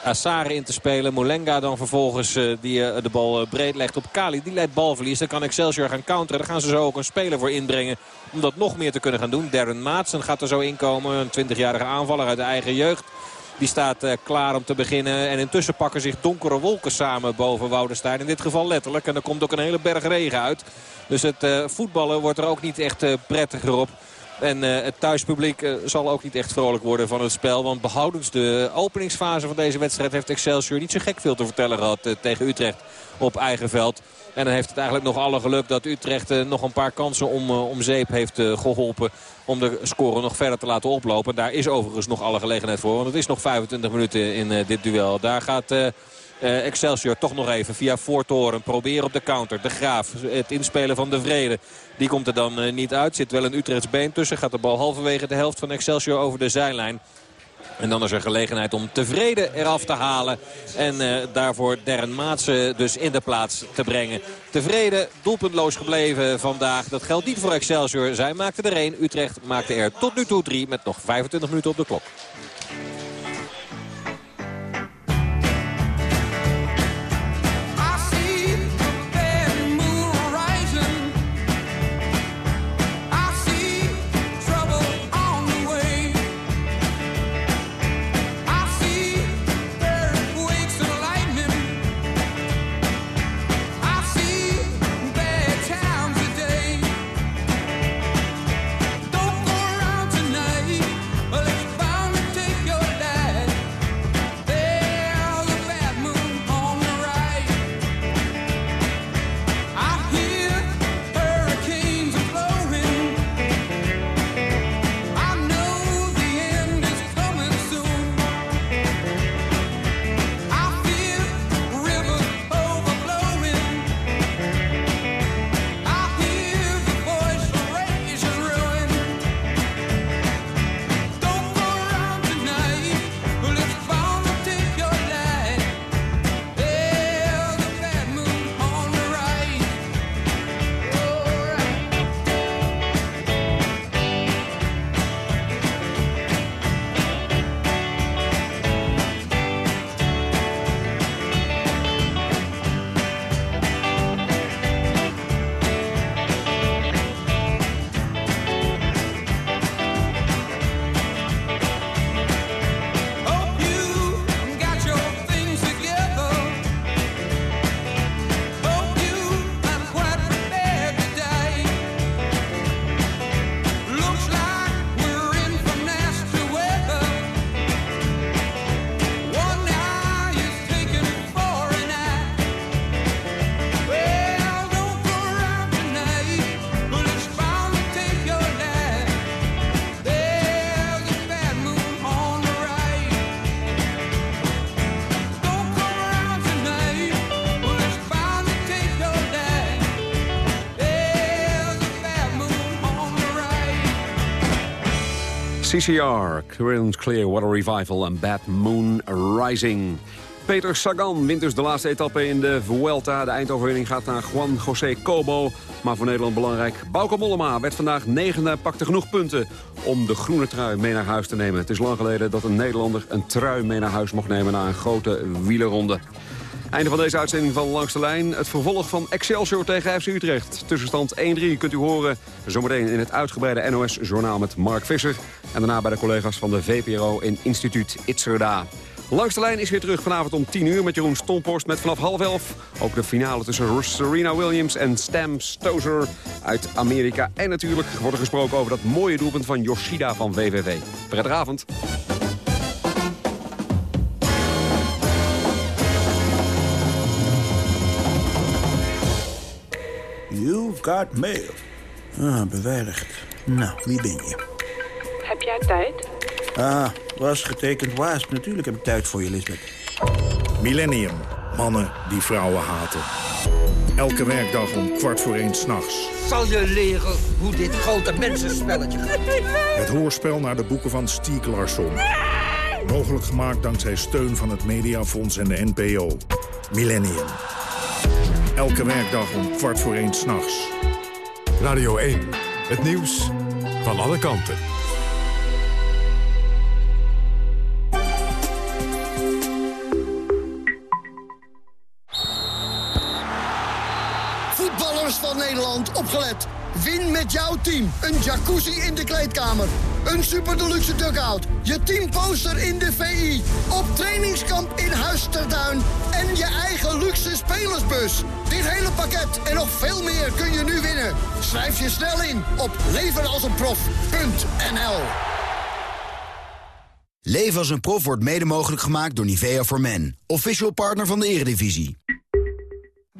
Assare in te spelen. Molenga dan vervolgens die de bal breed legt op Kali. Die leidt balverlies. Dan kan Excelsior gaan counteren. Daar gaan ze zo ook een speler voor inbrengen. Om dat nog meer te kunnen gaan doen. Darren Maatsen gaat er zo inkomen. Een 20-jarige aanvaller uit de eigen jeugd. Die staat uh, klaar om te beginnen. En intussen pakken zich donkere wolken samen boven Woudenstein. In dit geval letterlijk. En er komt ook een hele berg regen uit. Dus het uh, voetballen wordt er ook niet echt uh, prettiger op. En het thuispubliek zal ook niet echt vrolijk worden van het spel. Want behoudens de openingsfase van deze wedstrijd... heeft Excelsior niet zo gek veel te vertellen gehad tegen Utrecht op eigen veld. En dan heeft het eigenlijk nog alle geluk dat Utrecht nog een paar kansen om, om zeep heeft geholpen. Om de score nog verder te laten oplopen. Daar is overigens nog alle gelegenheid voor. Want het is nog 25 minuten in dit duel. Daar gaat... Uh, Excelsior toch nog even via Voortoren proberen op de counter. De Graaf, het inspelen van de Vrede. Die komt er dan niet uit. Zit wel een Utrechts been tussen. Gaat de bal halverwege de helft van Excelsior over de zijlijn. En dan is er gelegenheid om tevreden eraf te halen. En uh, daarvoor Derren Maatsen dus in de plaats te brengen. Tevreden, doelpuntloos gebleven vandaag. Dat geldt niet voor Excelsior. Zij maakte er één. Utrecht maakte er tot nu toe drie met nog 25 minuten op de klok. CCR, Current Clear Water Revival en Bad Moon Rising. Peter Sagan wint dus de laatste etappe in de Vuelta. De eindoverwinning gaat naar Juan José Cobo. Maar voor Nederland belangrijk. Bauke Mollema werd vandaag negende, pakte genoeg punten om de groene trui mee naar huis te nemen. Het is lang geleden dat een Nederlander een trui mee naar huis mocht nemen na een grote wielerronde. Einde van deze uitzending van Langs de Lijn. Het vervolg van Excelsior tegen FC Utrecht. Tussenstand 1-3 kunt u horen zometeen in het uitgebreide NOS-journaal met Mark Visser. En daarna bij de collega's van de VPRO in instituut Itzerda. Langs de lijn is weer terug vanavond om 10 uur met Jeroen Stomporst met vanaf half elf. Ook de finale tussen Serena Williams en Stam Stozer uit Amerika. En natuurlijk wordt er gesproken over dat mooie doelpunt van Yoshida van WWW. Prettige avond. Got mail. Ah, beveiligd. Nou, wie ben je? Heb jij tijd? Ah, was getekend waas. Natuurlijk heb ik tijd voor je, Lisbeth. Millennium. Mannen die vrouwen haten. Elke werkdag om kwart voor één s'nachts. Zal je leren hoe dit grote mensenspelletje gaat? Het hoorspel naar de boeken van Stieg Larsson. Mogelijk gemaakt dankzij steun van het Mediafonds en de NPO. Millennium. Elke werkdag om kwart voor één s'nachts. Radio 1. Het nieuws van alle kanten. Voetballers van Nederland, opgelet. Win met jouw team. Een jacuzzi in de kleedkamer. Een super deluxe dugout. Je teamposter in de VI. Op trainingskamp in Huisterduin. En je eigen luxe spelersbus. Dit hele pakket en nog veel meer kun je nu winnen. Schrijf je snel in op levenalsenprof.nl Leven als een prof wordt mede mogelijk gemaakt door Nivea for Men. Official partner van de Eredivisie.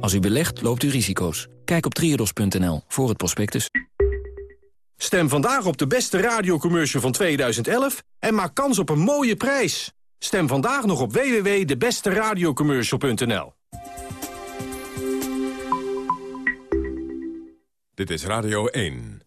Als u belegt, loopt u risico's. Kijk op triodos.nl voor het prospectus. Stem vandaag op de beste radiocommercial van 2011 en maak kans op een mooie prijs. Stem vandaag nog op www.debesteradiocommercial.nl Dit is Radio 1.